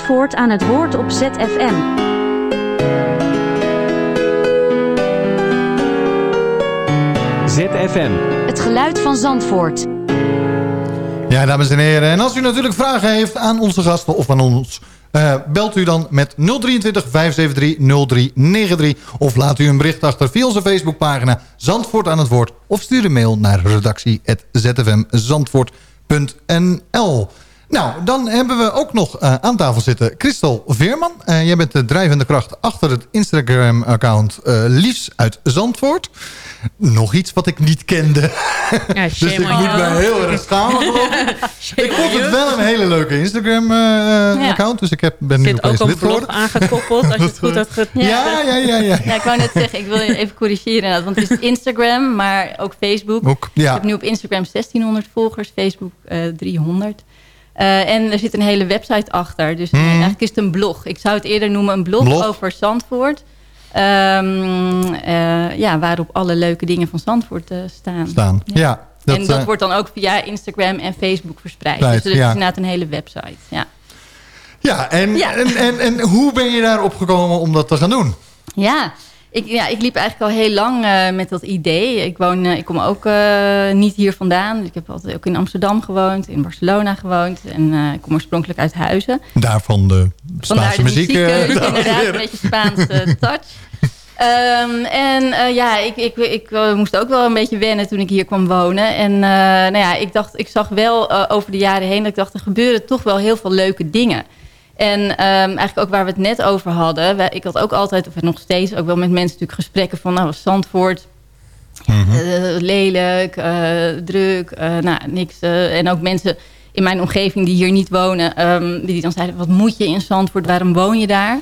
Zandvoort aan het woord op ZFM. ZFM. Het geluid van Zandvoort. Ja, dames en heren. En als u natuurlijk vragen heeft aan onze gasten of aan ons... eh, belt u dan met 023 573 0393. Of laat u een bericht achter via onze Facebookpagina Zandvoort aan het woord. Of stuur een mail naar redactie.zfmzandvoort.nl Nou, dan hebben we ook nog eh, aan tafel zitten Christel Veerman. Eh, jij bent de drijvende kracht achter het Instagram-account eh, Liefs uit Zandvoort. Nog iets wat ik niet kende. Ja, [LAUGHS] dus ik moet me heel erg schamen. [LAUGHS] ik. Vond het wel een hele leuke Instagram-account. dus ik heb, ben nu zit ook opeens een lid geworden. aangekoppeld, als je het goed had [LAUGHS] ge- Ja, ja, ja, ja. Ja, ik wou net zeggen, ik wil je even corrigeren. Want het is Instagram, maar ook Facebook. Ook. Ik heb nu op Instagram 1600 volgers, Facebook eh 300. Eh, en er zit een hele website achter. Dus Hmm. eigenlijk is het een blog. Ik zou het eerder noemen een blog, Blog. over Zandvoort. Ehm, eh, ja, waarop alle leuke dingen van Zandvoort eh, staan. Staan, ja. dat, en dat eh, wordt dan ook via Instagram en Facebook verspreid. Dus er is inderdaad een hele website. Ja. Ja, en, Ja. En, en, en hoe ben je daarop gekomen om dat te gaan doen? Ja, ik, ja, ik liep eigenlijk al heel lang eh, met dat idee. Ik, woon, eh, ik kom ook eh, niet hier vandaan. Ik heb altijd ook in Amsterdam gewoond, in Barcelona gewoond. En ik kom oorspronkelijk uit Huizen. Daarvan de Spaanse muziek. inderdaad, een beetje Spaanse touch. Ehm, en ja, ik, ik, ik moest ook wel een beetje wennen toen ik hier kwam wonen. En nou ja, ik dacht, ik zag wel over de jaren heen dat ik dacht, er gebeuren toch wel heel veel leuke dingen. En ehm, eigenlijk ook waar we het net over hadden. wij- ik had ook altijd, of nog steeds, ook wel met mensen natuurlijk gesprekken van, nou, Zandvoort, eh, lelijk, eh, druk, eh, nou, niks. en ook mensen in mijn omgeving die hier niet wonen, ehm, die dan zeiden, wat moet je in Zandvoort, waarom woon je daar?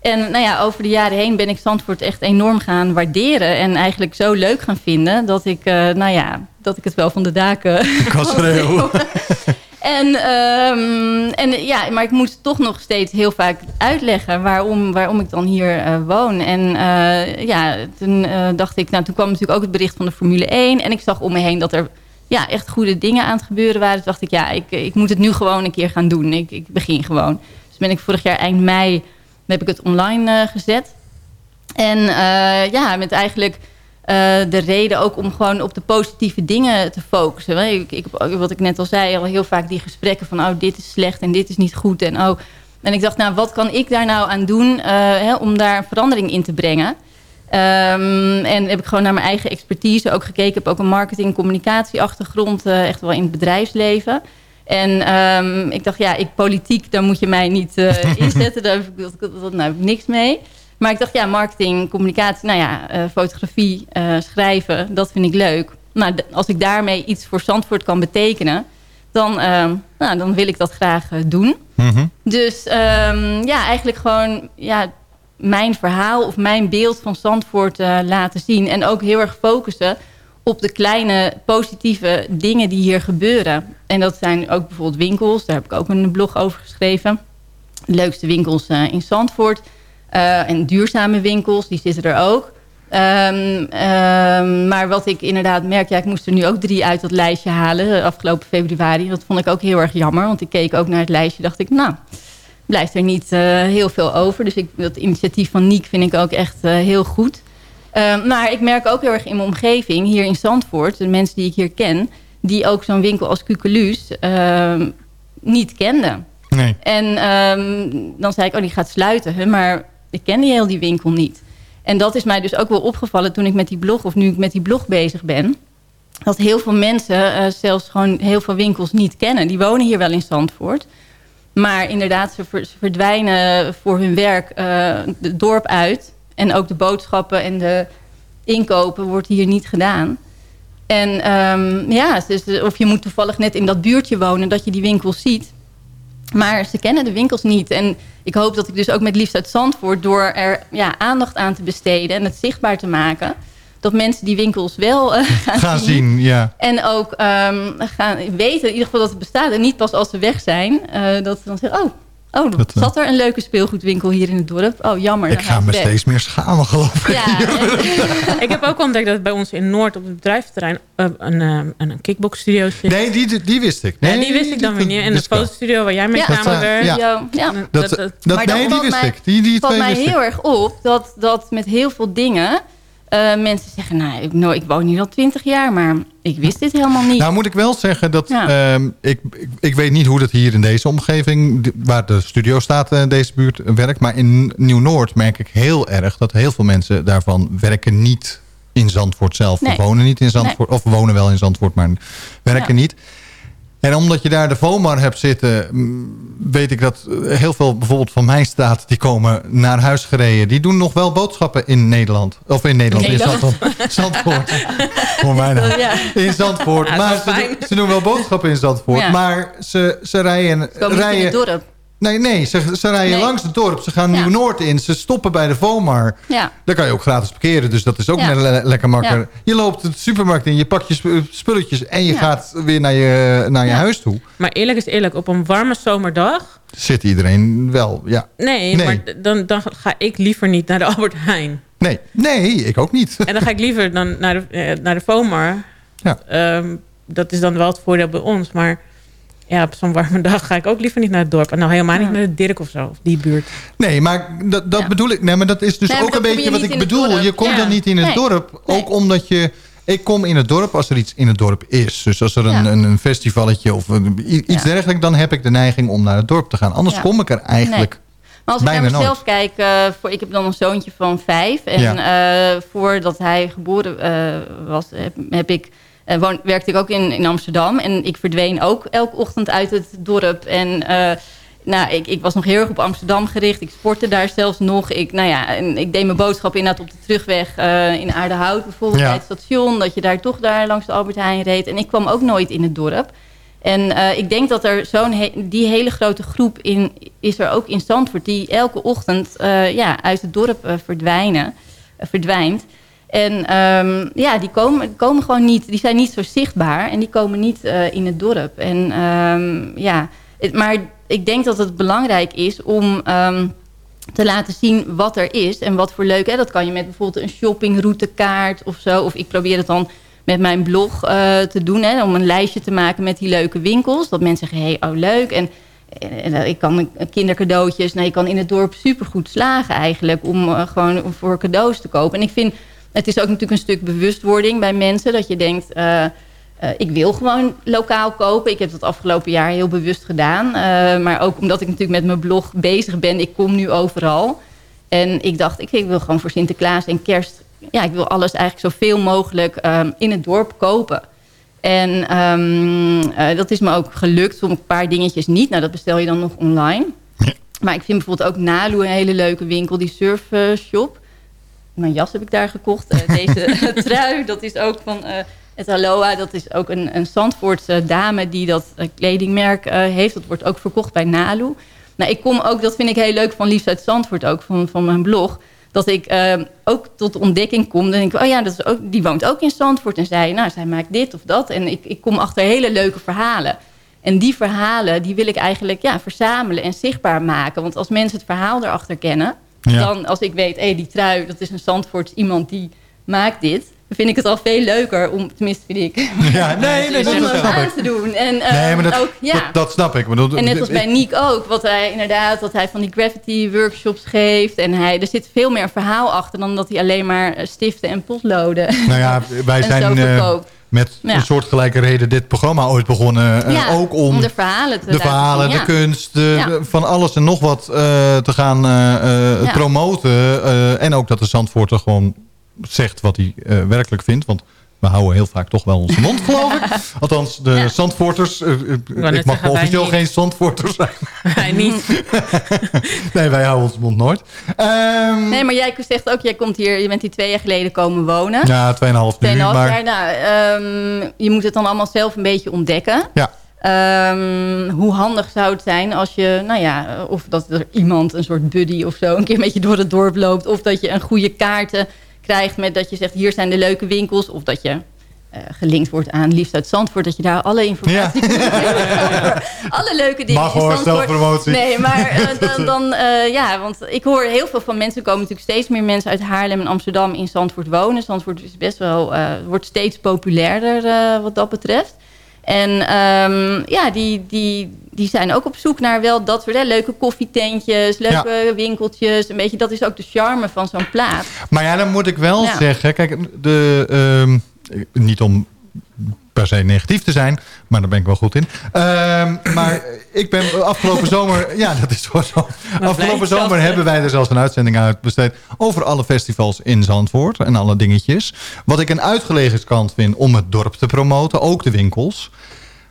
En nou ja, over de jaren heen ben ik Zandvoort echt enorm gaan waarderen. En eigenlijk zo leuk gaan vinden dat ik, nou ja, dat ik het wel van de daken [LAUGHS] kan schreeuwen. [LAUGHS] En, ehm, en ja, maar ik moest toch nog steeds heel vaak uitleggen waarom, waarom ik dan hier eh, woon. En eh, ja, toen eh, dacht ik, nou toen kwam natuurlijk ook het bericht van de Formule 1. En ik zag om me heen dat er ja, echt goede dingen aan het gebeuren waren. Toen dacht ik, ja, ik, ik moet het nu gewoon een keer gaan doen. Ik, ik begin gewoon. Dus ben ik vorig jaar eind mei heb ik het online gezet. En ja, met eigenlijk de reden ook om gewoon op de positieve dingen te focussen. Ik, ik, wat ik net al zei, al heel vaak die gesprekken van... oh, dit is slecht en dit is niet goed. En, oh. en ik dacht, nou, wat kan ik daar nou aan doen... eh, hè, om daar verandering in te brengen? Ehm, en heb ik gewoon naar mijn eigen expertise ook gekeken. Ik heb ook een marketing- en communicatieachtergrond... eh, echt wel in het bedrijfsleven... En ehm, ik dacht, ja, ik politiek, daar moet je mij niet eh, [LAUGHS] inzetten. Daar heb ik, dat, dat, dat- nou, heb ik niks mee. Maar ik dacht, ja, marketing, communicatie, nou ja, eh, fotografie, eh, schrijven, dat vind ik leuk. Nou, als ik daarmee iets voor Zandvoort kan betekenen... dan, ehm, nou, dan wil ik dat graag eh, doen. Mhm. Dus ehm, ja, eigenlijk gewoon ja, mijn verhaal of mijn beeld van Zandvoort laten zien. En ook heel erg focussen op de kleine positieve dingen die hier gebeuren. En dat zijn ook bijvoorbeeld winkels. Daar heb ik ook een blog over geschreven. De leukste winkels in Zandvoort. Eh, en duurzame winkels, die zitten er ook. Ehm, ehm, maar wat ik inderdaad merk, ja, ik moest er nu ook drie uit dat lijstje halen, eh, afgelopen februari. Dat vond ik ook heel erg jammer, want ik keek ook naar het lijstje, dacht ik, nou, blijft er niet eh, heel veel over. Dus ik, dat initiatief van Niek vind ik ook echt heel goed. Ehm, maar ik merk ook heel erg in mijn omgeving, hier in Zandvoort, de mensen die ik hier ken, die ook zo'n winkel als Cuculus niet kenden. Nee. En dan zei ik, oh, die gaat sluiten. Hè? Maar ik kende heel die winkel niet. En dat is mij dus ook wel opgevallen toen ik met die blog... of nu ik met die blog bezig ben... dat heel veel mensen eh, zelfs gewoon heel veel winkels niet kennen. Die wonen hier wel in Zandvoort. Maar inderdaad, ze, ver- ze verdwijnen voor hun werk eh, het dorp uit. En ook de boodschappen en de inkopen wordt hier niet gedaan. En ehm, ja, dus, of je moet toevallig net in dat buurtje wonen... dat je die winkels ziet. Maar ze kennen de winkels niet. En ik hoop dat ik dus ook met Liefst uit Zandvoort... door er ja, aandacht aan te besteden en het zichtbaar te maken... dat mensen die winkels wel eh, [LAUGHS] gaan, Gaan zien, ja. En ook ehm, gaan weten in ieder geval dat het bestaat. En niet pas als ze weg zijn. eh, dat ze dan zeggen, oh, oh Dat, eh, zat er een leuke speelgoedwinkel hier in het dorp? Oh, jammer. Ik ga gaan me weg. steeds meer schamen, [LAUGHS] geloof ik. Ja, [LAUGHS] [LAUGHS] ik heb ook ontdekt dat bij ons in Noord op het bedrijventerrein eh, een, eh, een, een kickboxstudio zit. Nee, die, die wist ik. Nee, ja, die wist ik dan weer niet. En de fotostudio waar jij mee Ja. Dat, eh, ja. ja. Dat, dat, nee, die wist mij- ik. Die, die valt twee mij wist ik. heel erg op dat, dat met heel veel dingen... eh, mensen zeggen, nou, ik, nou, ik woon hier al twintig jaar... maar ik wist dit helemaal niet. Nou moet ik wel zeggen dat Ja. ehm, ik, ik, ik weet niet hoe dat hier in deze omgeving, waar de studio staat, in deze buurt eh, werkt. Maar in Nieuw-Noord merk ik heel erg dat heel veel mensen daarvan werken niet in Zandvoort zelf. Nee. Of wonen niet in Zandvoort, of wonen wel in Zandvoort, maar werken Ja. niet. En omdat je daar de VOMAR hebt zitten, weet ik dat heel veel bijvoorbeeld van mijn staat, die komen naar huis gereden. Die doen nog wel boodschappen in Nederland. Of in Nederland, in. Zandvoort. Zandvoort. Voor mij nou. Ja. In Zandvoort. Ja, maar ze, doen- ze doen wel boodschappen in Zandvoort. Ja. Maar ze, ze rijden... Ze komen niet in rijden het dorp. Nee, nee, ze, ze rijden Nee. langs het dorp. Ze gaan Ja. Nieuw-Noord in. Ze stoppen bij de VOMAR. Ja. Daar kan je ook gratis parkeren. Dus dat is ook Ja. le- lekker makkelijk. Ja. Je loopt de supermarkt in. Je pakt je sp- spulletjes. En je Ja. gaat weer naar je, naar je Ja. huis toe. Maar eerlijk is eerlijk, op een warme zomerdag... Zit iedereen wel, ja. Nee, Nee. maar dan, dan ga ik liever niet naar de [LAUGHS] Albert Heijn. Nee, nee, ik ook niet. En dan ga ik liever dan naar de, eh, naar de FOMAR. Ja. Ehm, dat is dan wel het voordeel bij ons. Maar ja, op zo'n warme dag ga ik ook liever niet naar het dorp. En nou helemaal niet naar de Dirk of zo. Of die buurt. Nee, maar dat, dat Ja. bedoel ik. Nee, maar dat is dus Nee, ook een beetje je wat ik bedoel. Je komt Ja. dan niet in het Nee. dorp. Nee. Ook omdat je... Ik kom in het dorp als er iets in het dorp is. Dus als er een, Ja. een, een festivalletje of een- iets Ja. dergelijks... dan heb ik de neiging om naar het dorp te gaan. Anders Ja. kom ik er eigenlijk... Maar als ik Bijna naar mezelf kijk, eh, voor, ik heb dan een zoontje van vijf. En eh, voordat hij geboren eh, was, heb, heb ik, woon, werkte ik ook in, in Amsterdam. En ik verdween ook elke ochtend uit het dorp. En eh, nou, ik, ik was nog heel erg op Amsterdam gericht. Ik sportte daar zelfs nog. Ik, nou ja, en ik deed mijn boodschap inderdaad op de terugweg eh, in Aardehout. Bijvoorbeeld Ja. bij het station. Dat je daar toch daar langs de Albert Heijn reed. En ik kwam ook nooit in het dorp. En ik denk dat er zo'n he- die hele grote groep in, is er ook in Zandvoort... die elke ochtend ja, uit het dorp verdwijnen, verdwijnt. En ehm, ja, die komen, komen gewoon niet... die zijn niet zo zichtbaar en die komen niet eh, in het dorp. En ehm, ja, maar ik denk dat het belangrijk is om... ehm, te laten zien wat er is en wat voor leuk. Hè? Dat kan je met bijvoorbeeld een shoppingroutekaart of zo. Of ik probeer het dan met mijn blog eh, te doen. Hè? Om een lijstje te maken met die leuke winkels. Dat mensen zeggen, hé, hey, oh leuk. En, en, ik kan kindercadeautjes. Nou, je kan in het dorp supergoed slagen eigenlijk. Om eh, gewoon voor cadeaus te kopen. En ik vind, het is ook natuurlijk een stuk bewustwording bij mensen. Dat je denkt... eh, eh, ik wil gewoon lokaal kopen. Ik heb dat afgelopen jaar heel bewust gedaan. Eh, maar ook omdat ik natuurlijk met mijn blog bezig ben. Ik kom nu overal. En ik dacht, ik, ik wil gewoon voor Sinterklaas en kerst... Ja, ik wil alles eigenlijk zoveel mogelijk ehm, in het dorp kopen. En ehm, eh, dat is me ook gelukt. Sommige paar dingetjes niet. Nou, dat bestel je dan nog online. Maar ik vind bijvoorbeeld ook Nalu een hele leuke winkel. Die surfshop. Mijn jas heb ik daar gekocht. Eh, deze [LAUGHS] [LAUGHS] trui, dat is ook van... eh, Het Aloha, dat is ook een, een Zandvoortse dame die dat eh, kledingmerk heeft. Dat wordt ook verkocht bij Nalu. Nou, ik kom ook, dat vind ik heel leuk van Liefst uit Zandvoort ook, van, van mijn blog. Dat ik ook tot de ontdekking kom. Dan denk ik, oh ja, dat is ook, die woont ook in Zandvoort. En zij, nou, zij maakt dit of dat. En ik, ik kom achter hele leuke verhalen. En die verhalen, die wil ik eigenlijk ja, verzamelen en zichtbaar maken. Want als mensen het verhaal erachter kennen... Ja. dan als ik weet, hé, die trui, dat is een Zandvoorts iemand die maakt dit... dan vind ik het al veel leuker om, tenminste vind ik... Ja, [LAUGHS] nee, nee, dat snap aan ik. te doen. En, Nee, maar dat, ook, ja. dat, dat snap ik. Bedoel, En net als bij Niek ook, wat hij inderdaad, dat hij van die graffiti workshops geeft. En hij, er zit veel meer verhaal achter dan dat hij alleen maar stiften en potloden. Nou ja, [LAUGHS] wij en zo zijn eh. Met Ja. een soortgelijke reden dit programma ooit begonnen. eh, Ja, ook om, om de verhalen te de, verhalen, zien, de ja. kunst, de, Ja. de- van alles en nog wat eh, te gaan eh, Ja. promoten. en ook dat de Zandvoorter gewoon zegt wat hij werkelijk vindt. Want we houden heel vaak toch wel onze mond, geloof ik. [LAUGHS] Althans, de Zandvoorters. eh, eh, ik mag officieel geen Zandvoorter zijn. [LAUGHS] Wij niet. [LAUGHS] nee, wij houden onze mond nooit. Ehm, Nee, maar jij zegt ook, jij komt hier, je bent hier twee jaar geleden komen wonen. ja, 2,5 nu. Tweeënhalf Maar, jaar. Nou, ehm, je moet het dan allemaal zelf een beetje ontdekken. Ja. Ehm, hoe handig zou het zijn als je, nou ja, of dat er iemand, een soort buddy of zo, een keer met je door het dorp loopt. Of dat je een goede kaarten krijgt met dat je zegt, hier zijn de leuke winkels. Of dat je eh, gelinkt wordt aan Liefst uit Zandvoort. Dat je daar alle informatie over [LAUGHS] alle leuke dingen Mag in hoor, zelfpromotie. Nee, maar eh, [LAUGHS] dan, dan eh, ja, want ik hoor heel veel van mensen. Er komen natuurlijk steeds meer mensen uit Haarlem en Amsterdam in Zandvoort wonen. Zandvoort is best wel, wordt steeds populairder wat dat betreft. En ehm, ja, die, die, die zijn ook op zoek naar wel dat soort hè, leuke koffietentjes, leuke winkeltjes. Een beetje, dat is ook de charme van zo'n plaats. Maar ja, dan moet ik wel Ja. zeggen... Kijk, de, ehm, niet om per se negatief te zijn, maar daar ben ik wel goed in. Ehm, maar ik ben afgelopen zomer... Ja, dat is gewoon zo. Afgelopen zomer hebben wij er zelfs een uitzending uit besteed... over alle festivals in Zandvoort en alle dingetjes. Wat ik een uitgelegen kant vind om het dorp te promoten, ook de winkels...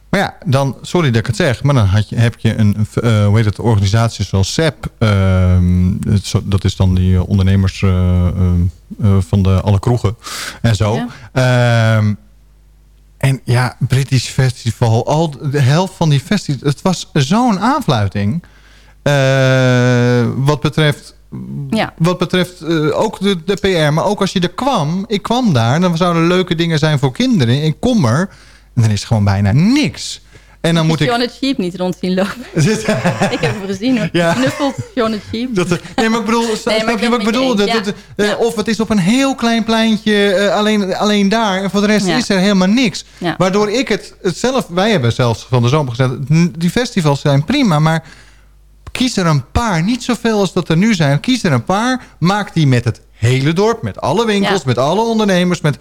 Maar ja, dan, sorry dat ik het zeg, maar dan had je, heb je een, eh hoe heet het, organisatie zoals SEP. ehm, zo- dat is dan die ondernemers eh, eh, van de, alle kroegen en zo. Ehm, en ja, British Festival, al de helft van die festivals, het was zo'n aanfluiting. Eh, wat betreft, Ja. wat betreft eh, ook de, de PR, maar ook als je er kwam. Ik kwam daar, dan zouden er leuke dingen zijn voor kinderen. Ik kom er en dan is gewoon bijna niks. En dan moet ik... John het Sheep niet rond zien lopen. [LAUGHS] [LAUGHS] ik heb hem gezien hoor. Ja. Knuffelt John het Sheep. Dat, nee, maar ik bedoel, snap je wat ik bedoel? Dat, eh, Of het is op een heel klein pleintje, eh, alleen, alleen daar. En voor de rest Ja. is er helemaal niks. Waardoor ik het, het zelf... Wij hebben zelfs van de zomer gezegd... die festivals zijn prima, maar kies er een paar. Niet zoveel als dat er nu zijn. Kies er een paar. Maak die met het hele dorp. Met alle winkels, met alle ondernemers. Met,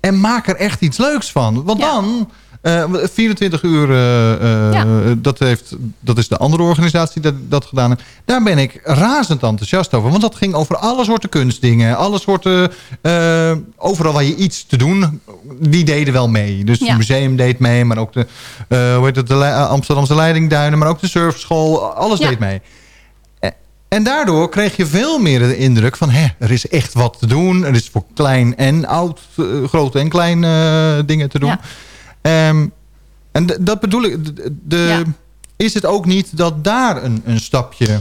en maak er echt iets leuks van. Want dan... eh, 24 uur, eh, eh, Ja. dat, heeft, dat is de andere organisatie die dat, dat gedaan heeft. Daar ben ik razend enthousiast over. Want dat ging over alle soorten kunstdingen. Alle soorten, eh, overal waar je iets te doen, die deden wel mee. Dus Ja. het museum deed mee, maar ook de, eh, hoe heet het, de Le- Amsterdamse Leidingduinen, maar ook de surfschool. Alles Ja. deed mee. Eh, En daardoor kreeg je veel meer de indruk van... Hè, er is echt wat te doen. Er is voor klein en oud, eh, grote en kleine eh, dingen te doen. Ja. Ehm, en dat bedoel ik. De, Ja. Is het ook niet dat daar een, een stapje... Ja,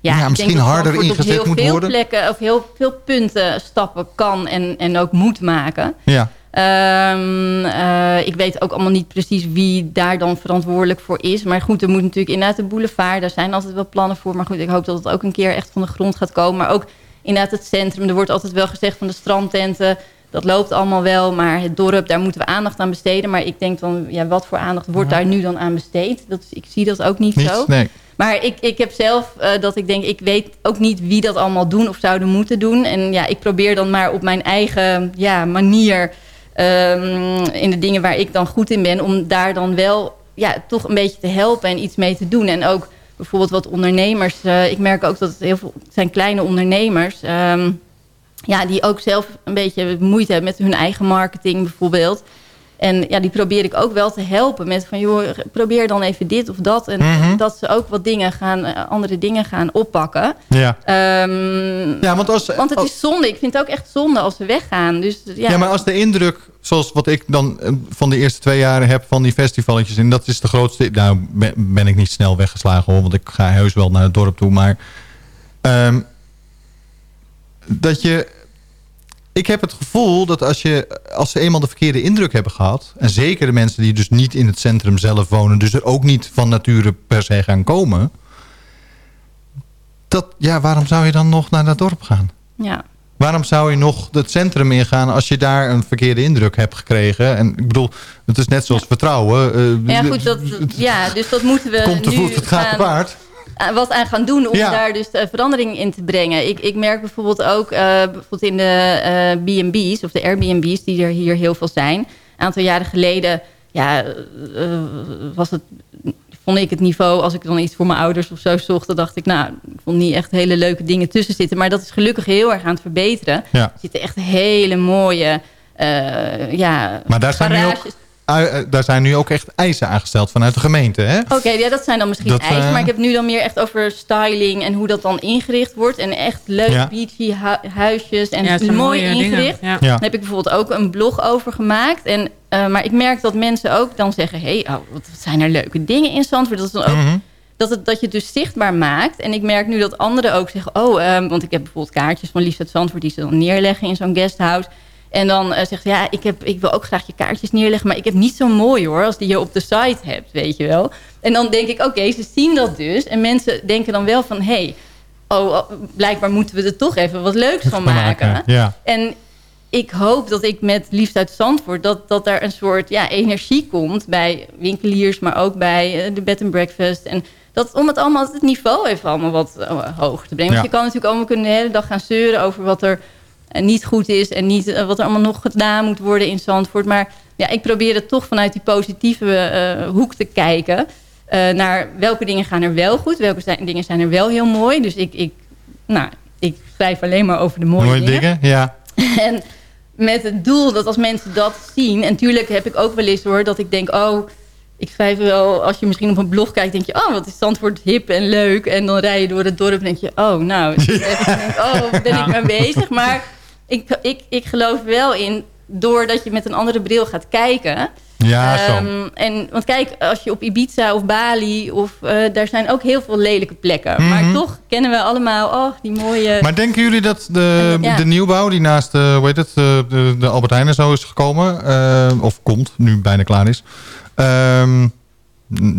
Ja, ik denk misschien dat harder ingezet op moet heel veel worden. plekken of heel veel punten stappen kan en, en ook moet maken. Ja, Ehm, eh, ik weet ook allemaal niet precies wie daar dan verantwoordelijk voor is. Maar goed, er moet natuurlijk inderdaad de boulevard. Daar zijn altijd wel plannen voor. Maar goed, ik hoop dat het ook een keer echt van de grond gaat komen. Maar ook inderdaad het centrum. Er wordt altijd wel gezegd van de strandtenten. Dat loopt allemaal wel. Maar het dorp, daar moeten we aandacht aan besteden. Maar ik denk dan, ja, wat voor aandacht wordt daar nu dan aan besteed? Dat, ik zie dat ook niet, niet? zo. Nee. Maar ik, ik heb zelf eh, dat ik denk, ik weet ook niet wie dat allemaal doen of zouden moeten doen. En ja, ik probeer dan maar op mijn eigen ja, manier, ehm, in de dingen waar ik dan goed in ben, om daar dan wel ja, toch een beetje te helpen en iets mee te doen. En ook bijvoorbeeld wat ondernemers. eh, ik merk ook dat het heel veel het zijn kleine ondernemers. ehm, ja, die ook zelf een beetje moeite hebben met hun eigen marketing bijvoorbeeld. En ja, die probeer ik ook wel te helpen met van... joh, probeer dan even dit of dat. En Mhm. dat ze ook wat dingen gaan, eh, andere dingen gaan oppakken. Ja. Ehm, Ja, want als- want het als- is zonde. Ik vind het ook echt zonde als ze weggaan. Dus ja, Ja. maar als de indruk, zoals wat ik dan eh, van de eerste twee jaren heb van die festivaletjes... en dat is de grootste... Nou, ben, ben ik niet snel weggeslagen hoor, want ik ga heus wel naar het dorp toe. Maar ehm, dat je... Ik heb het gevoel dat als, je, als ze eenmaal de verkeerde indruk hebben gehad... en zeker de mensen die dus niet in het centrum zelf wonen... dus er ook niet van nature per se gaan komen... Dat, ja, waarom zou je dan nog naar dat dorp gaan? ja. Waarom zou je nog het centrum ingaan als je daar een verkeerde indruk hebt gekregen? En ik bedoel, het is net zoals vertrouwen. eh, Ja, goed, dat, ja, dus dat moeten we komt te nu voet, het gaat te paard. Eh, wat aan gaan doen om Ja. daar dus eh, verandering in te brengen. Ik, ik merk bijvoorbeeld ook eh, bijvoorbeeld in de B&B's of de Airbnb's die er hier heel veel zijn. Een aantal jaren geleden ja, was het, vond ik het niveau, als ik dan iets voor mijn ouders of zo zocht, dan dacht ik, nou, ik vond niet echt hele leuke dingen tussen zitten. Maar dat is gelukkig heel erg aan het verbeteren. Ja. Er zitten echt hele mooie, eh, ja, Maar daar zijn, nu ook, daar zijn nu ook echt eisen aangesteld vanuit de gemeente, hè? Oké, ja, dat zijn dan misschien Dat, eisen. eh, Maar ik heb nu dan meer echt over styling en hoe dat dan ingericht wordt. En echt leuk Ja. beachy hu- huisjes en Ja, het zijn mooi mooie ingericht. dingen, ja. Ja. Daar heb ik bijvoorbeeld ook een blog over gemaakt. En, eh, maar ik merk dat mensen ook dan zeggen... hé, hey, oh, wat zijn er leuke dingen in Zandvoort. Dat is dan ook... Mhm. Dat, het, dat je het dus zichtbaar maakt. En ik merk nu dat anderen ook zeggen... oh, ehm, want ik heb bijvoorbeeld kaartjes van Liefst uit Zandvoort... die ze dan neerleggen in zo'n guesthouse. En dan eh, zegt ze, ja, ik, heb, ik wil ook graag je kaartjes neerleggen... maar ik heb niet zo mooi hoor, als die je op de site hebt, weet je wel. En dan denk ik, oké, ze zien dat dus. En mensen denken dan wel van... hé, hey, oh, oh, blijkbaar moeten we er toch even wat leuks van maken. Ja. En ik hoop dat ik met Liefst uit Zandvoort... dat, dat daar een soort ja, energie komt bij winkeliers... maar ook bij eh, de bed and breakfast. En dat, om het allemaal het niveau even allemaal wat eh, hoger te brengen. Ja. Want je kan natuurlijk allemaal kunnen de hele dag gaan zeuren... over wat er niet goed is... en niet, eh, wat er allemaal nog gedaan moet worden in Zandvoort. Maar ja, ik probeer het toch vanuit die positieve eh, hoek te kijken... eh, naar welke dingen gaan er wel goed... welke zijn, dingen zijn er wel heel mooi. Dus ik, ik, nou, ik schrijf alleen maar over de mooie, Mooie dingen, ja. [LAUGHS] en met het doel dat als mensen dat zien... en tuurlijk heb ik ook wel eens hoor dat ik denk... oh, ik schrijf wel, als je misschien op een blog kijkt... denk je, oh, wat is Zandvoort hip en leuk. En dan rij je door het dorp en denk je... oh, nou, [LAUGHS] ik denk, oh, ben ik mee bezig? Maar ik, ik, ik geloof wel in... doordat je met een andere bril gaat kijken... Ja, zo. Ehm, en, want kijk, als je op Ibiza of Bali... Of, eh, daar zijn ook heel veel lelijke plekken. Mhm. Maar toch kennen we allemaal... oh, die mooie... Maar denken jullie dat de, Ja. de nieuwbouw die naast de, hoe heet het, de, de, de Albert Heijn en zo is gekomen... eh, of komt, nu bijna klaar is... ehm,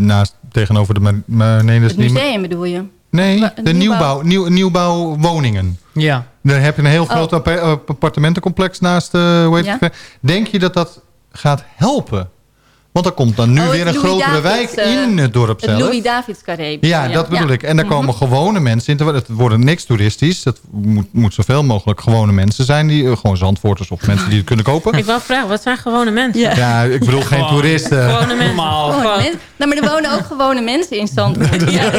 naast, tegenover de... Nee, dat is het niet, museum bedoel je? nee de nieuwbouw, nieuw, nieuwbouwwoningen. Ja. Daar heb je een heel groot Oh. eh, appartementencomplex naast... eh hoe heet Ja. het? Denk je dat dat gaat helpen? Want er komt dan nu Oh, het weer een Louis grotere Davids, wijk eh, in het dorp Het zelf. Louis Davids carré. Ja, dat bedoel ik. En daar Mhm. komen gewone mensen in. Het wordt niks toeristisch. Het moet, moet zoveel mogelijk gewone mensen zijn. Die, eh, gewoon zandvoorters of mensen die het kunnen kopen. Ik wil vragen, wat zijn gewone mensen? Ja, ik bedoel geen Gewoon- toeristen. Gewone mensen. Gewone mensen. Nou, maar er wonen ook gewone mensen in Zandvoort. Ja, [LAUGHS]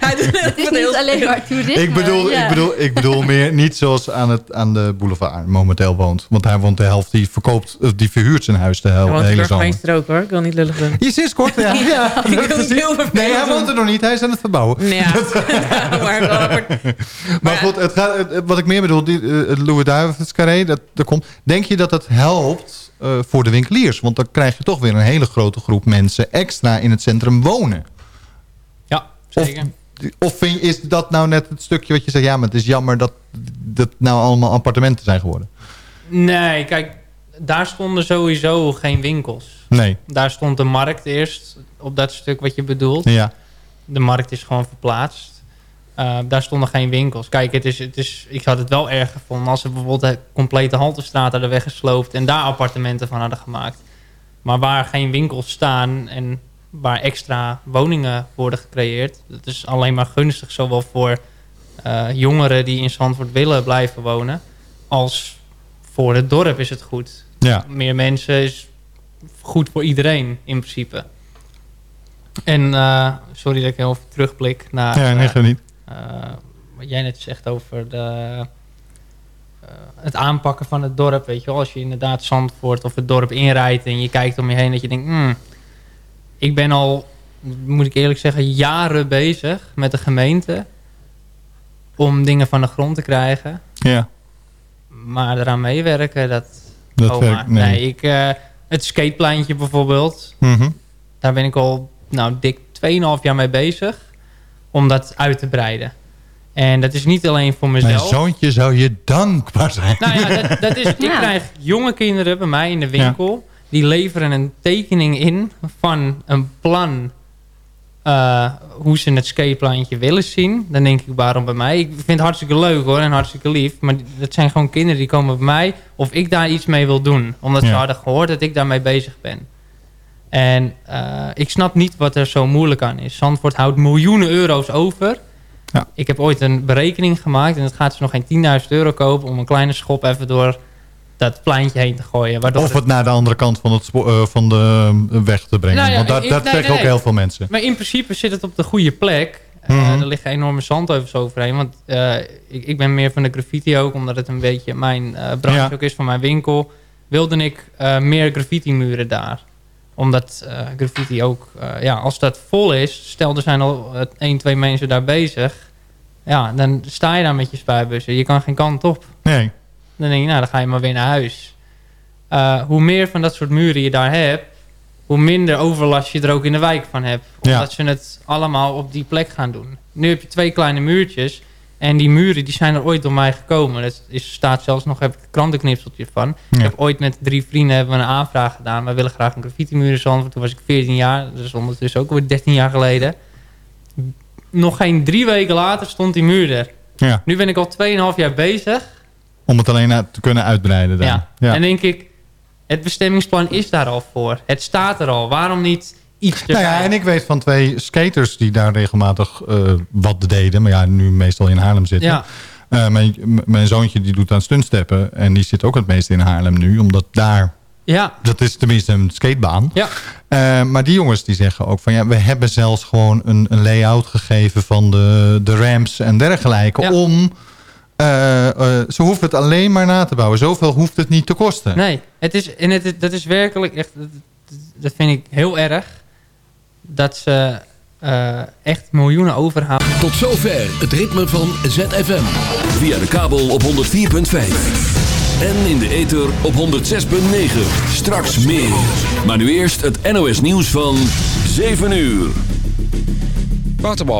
het is niet alleen maar toerisme. Ik bedoel, ja. ik, bedoel, ik bedoel meer niet zoals aan, het, aan de boulevard momenteel woont. Want hij woont de helft, die verkoopt, of die verhuurt zijn huis de, hel, Hij de woont hele er geen zomer. strook hoor, ik wil niet lullig doen. Je is kort, [LAUGHS] ja. ja. ik wil niet heel vervelend Nee, hij woont er nog niet. Hij is aan het verbouwen. Ja, [LAUGHS] maar wel- Maar goed, het gaat, het- wat ik meer bedoel, die, eh, het Louis Davids carré, dat, dat komt. Denk je dat dat helpt eh, voor de winkeliers? Want dan krijg je toch weer een hele grote groep mensen extra in het centrum wonen. Ja, zeker. Of, of vind is dat nou net het stukje wat je zegt, ja, maar het is jammer dat dat nou allemaal appartementen zijn geworden? Nee, kijk, daar stonden sowieso geen winkels. Nee. Daar stond de markt eerst, op dat stuk wat je bedoelt. Ja. De markt is gewoon verplaatst. Uh, daar stonden geen winkels. Kijk, het is, het is, ik had het wel erg gevonden als ze bijvoorbeeld de complete Haltestraat hadden weggesloopt en daar appartementen van hadden gemaakt. Maar waar geen winkels staan en waar extra woningen worden gecreëerd, dat is alleen maar gunstig, zowel voor uh, jongeren die in Zandvoort willen blijven wonen, als voor het dorp is het goed. Ja. Meer mensen is goed voor iedereen in principe. En uh, sorry dat ik heel even terugblik naar... Ja, nee, uh, niet. wat jij net zegt over de... het aanpakken van het dorp. Weet je wel, als je inderdaad Zandvoort of het dorp inrijdt en je kijkt om je heen, dat je denkt, hmm, ik ben al, moet ik eerlijk zeggen, jaren bezig met de gemeente om dingen van de grond te krijgen. Ja. Maar eraan meewerken, dat... Dat oh, werkt- maar, nee. ik, eh, het skatepleintje bijvoorbeeld, Mhm. daar ben ik al nou, dik 2,5 jaar mee bezig om dat uit te breiden. En dat is niet alleen voor Mijn mezelf. zoontje zou je dankbaar zijn. Nou ja, dat, dat is, ik Ja. krijg jonge kinderen bij mij in de winkel. Die leveren een tekening in van een plan. Eh, hoe ze het skateplantje willen zien. Dan denk ik, waarom bij mij? Ik vind het hartstikke leuk hoor en hartstikke lief. Maar dat zijn gewoon kinderen die komen bij mij. Of ik daar iets mee wil doen. Omdat ze hadden gehoord dat ik daarmee bezig ben. En eh, ik snap niet wat er zo moeilijk aan is. Zandvoort houdt miljoenen euro's over. Ja. Ik heb ooit een berekening gemaakt. En het gaat ze nog geen 10.000 euro kopen... om een kleine schop even door dat pleintje heen te gooien. Waardoor Of het naar de andere kant van, het eh, van de eh, weg te brengen. Nou ja, Want nee, zeggen nee, ook heel veel mensen. Maar in principe zit het op de goede plek. Mhm. er liggen enorme zandheuvels overheen. Want ik, ik ben meer van de graffiti ook. Omdat het een beetje mijn branche Ja. ook is van mijn winkel. Wilde ik meer graffiti muren daar. Omdat graffiti ook... ja, als dat vol is... Stel er zijn al eh, één, twee mensen daar bezig. Ja, dan sta je daar met je spuibussen. Je kan geen kant op. Nee. Dan denk je, nou, dan ga je maar weer naar huis. Eh, hoe meer van dat soort muren je daar hebt... hoe minder overlast je er ook in de wijk van hebt. Ja. Omdat ze het allemaal op die plek gaan doen. Nu heb je twee kleine muurtjes... en die muren die zijn er ooit door mij gekomen. Er is, staat zelfs nog heb ik een krantenknipseltje van. Ik heb ooit met drie vrienden hebben we een aanvraag gedaan. Wij willen graag een graffiti-muur in Zandvoort. Toen was ik 14 jaar. Dat is ondertussen ook weer 13 jaar geleden. Nog geen drie weken later stond die muur er. Ja. Nu ben ik al 2,5 jaar bezig... Om het alleen te kunnen uitbreiden. Dan. Ja. En denk ik, het bestemmingsplan is daar al voor. Het staat er al. Waarom niet iets erbij? Nou ja, en ik weet van twee skaters die daar regelmatig eh, wat deden. Maar ja, nu meestal in Haarlem zitten. Ja. Eh, mijn, zoontje die doet aan stuntsteppen. En die zit ook het meest in Haarlem nu. Omdat daar, Ja. dat is tenminste een skatebaan. Ja. Eh, maar die jongens die zeggen ook van ja, we hebben zelfs gewoon een, een layout gegeven van de, de ramps en dergelijke. Ja. Om, ze hoeven het alleen maar na te bouwen. Zoveel hoeft het niet te kosten. Nee, het is, en het, dat is werkelijk echt, dat, dat vind ik heel erg. Dat ze eh, echt miljoenen overhalen. Tot zover het ritme van ZFM. Via de kabel op 104.5. En in de ether op 106.9. Straks meer. Maar nu eerst het NOS nieuws van 7 uur. Waterbal.